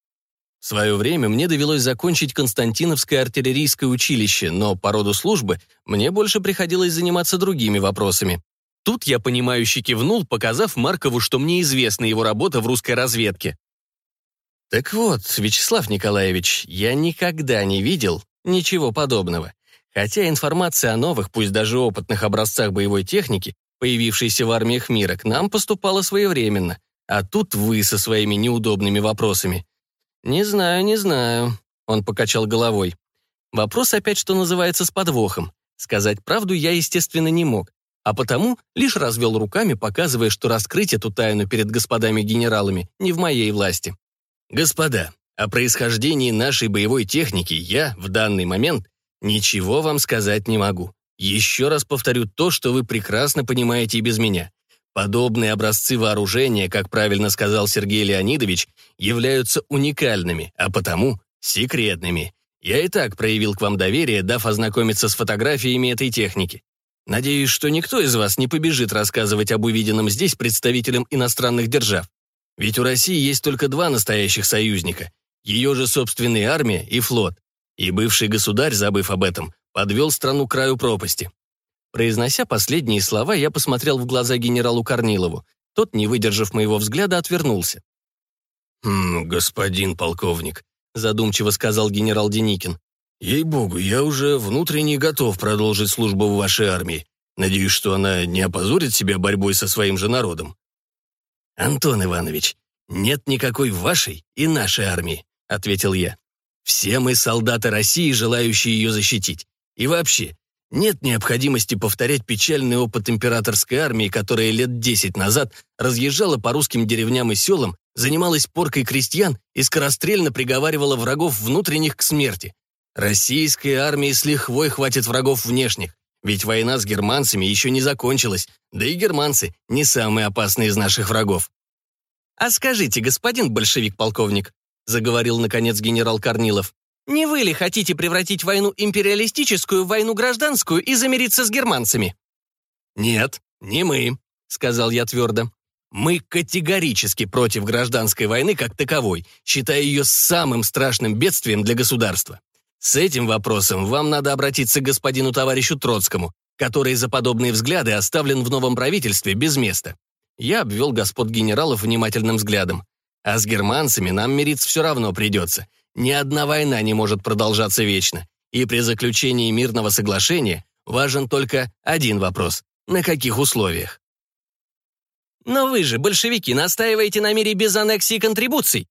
В свое время мне довелось закончить Константиновское артиллерийское училище, но по роду службы мне больше приходилось заниматься другими вопросами. Тут я понимающе кивнул, показав Маркову, что мне известна его работа в русской разведке. Так вот, Вячеслав Николаевич, я никогда не видел ничего подобного. Хотя информация о новых, пусть даже опытных образцах боевой техники, появившейся в армиях мира, к нам поступала своевременно. А тут вы со своими неудобными вопросами. «Не знаю, не знаю», — он покачал головой. Вопрос опять, что называется, с подвохом. Сказать правду я, естественно, не мог, а потому лишь развел руками, показывая, что раскрыть эту тайну перед господами-генералами не в моей власти. Господа, о происхождении нашей боевой техники я в данный момент ничего вам сказать не могу. Еще раз повторю то, что вы прекрасно понимаете и без меня. Подобные образцы вооружения, как правильно сказал Сергей Леонидович, являются уникальными, а потому секретными. Я и так проявил к вам доверие, дав ознакомиться с фотографиями этой техники. Надеюсь, что никто из вас не побежит рассказывать об увиденном здесь представителям иностранных держав. Ведь у России есть только два настоящих союзника – ее же собственная армия и флот. И бывший государь, забыв об этом, подвел страну к краю пропасти. Произнося последние слова, я посмотрел в глаза генералу Корнилову. Тот, не выдержав моего взгляда, отвернулся. «Хм, господин полковник», — задумчиво сказал генерал Деникин. «Ей-богу, я уже внутренне готов продолжить службу в вашей армии. Надеюсь, что она не опозорит себя борьбой со своим же народом. «Антон Иванович, нет никакой вашей и нашей армии», — ответил я. «Все мы солдаты России, желающие ее защитить. И вообще, нет необходимости повторять печальный опыт императорской армии, которая лет десять назад разъезжала по русским деревням и селам, занималась поркой крестьян и скорострельно приговаривала врагов внутренних к смерти. Российской армии с лихвой хватит врагов внешних. Ведь война с германцами еще не закончилась, да и германцы не самые опасные из наших врагов. «А скажите, господин большевик-полковник», — заговорил, наконец, генерал Корнилов, «не вы ли хотите превратить войну империалистическую в войну гражданскую и замириться с германцами?» «Нет, не мы», — сказал я твердо. Мы категорически против гражданской войны как таковой, считая ее самым страшным бедствием для государства. С этим вопросом вам надо обратиться к господину товарищу Троцкому, который за подобные взгляды оставлен в новом правительстве без места. Я обвел господ генералов внимательным взглядом. А с германцами нам мириться все равно придется. Ни одна война не может продолжаться вечно. И при заключении мирного соглашения важен только один вопрос – на каких условиях? «Но вы же, большевики, настаиваете на мире без аннексии и контрибуций!»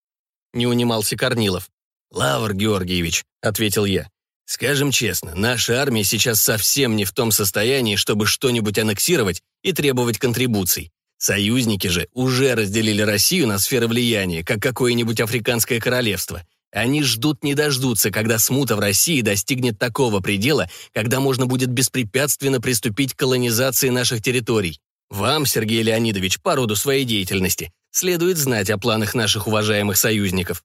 Не унимался Корнилов. «Лавр Георгиевич», — ответил я. «Скажем честно, наша армия сейчас совсем не в том состоянии, чтобы что-нибудь аннексировать и требовать контрибуций. Союзники же уже разделили Россию на сферы влияния, как какое-нибудь африканское королевство. Они ждут не дождутся, когда смута в России достигнет такого предела, когда можно будет беспрепятственно приступить к колонизации наших территорий. Вам, Сергей Леонидович, по роду своей деятельности, следует знать о планах наших уважаемых союзников.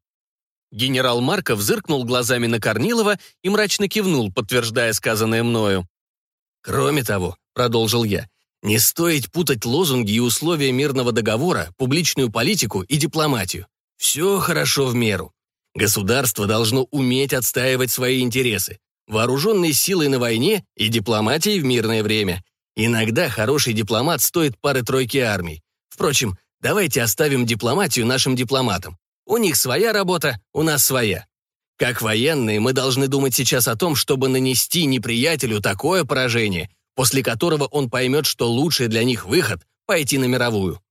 Генерал Марков зыркнул глазами на Корнилова и мрачно кивнул, подтверждая сказанное мною. «Кроме того», — продолжил я, не стоит путать лозунги и условия мирного договора, публичную политику и дипломатию. Все хорошо в меру. Государство должно уметь отстаивать свои интересы. Вооруженные силой на войне и дипломатией в мирное время. Иногда хороший дипломат стоит пары-тройки армий. Впрочем, давайте оставим дипломатию нашим дипломатам. У них своя работа, у нас своя. Как военные, мы должны думать сейчас о том, чтобы нанести неприятелю такое поражение, после которого он поймет, что лучший для них выход – пойти на мировую.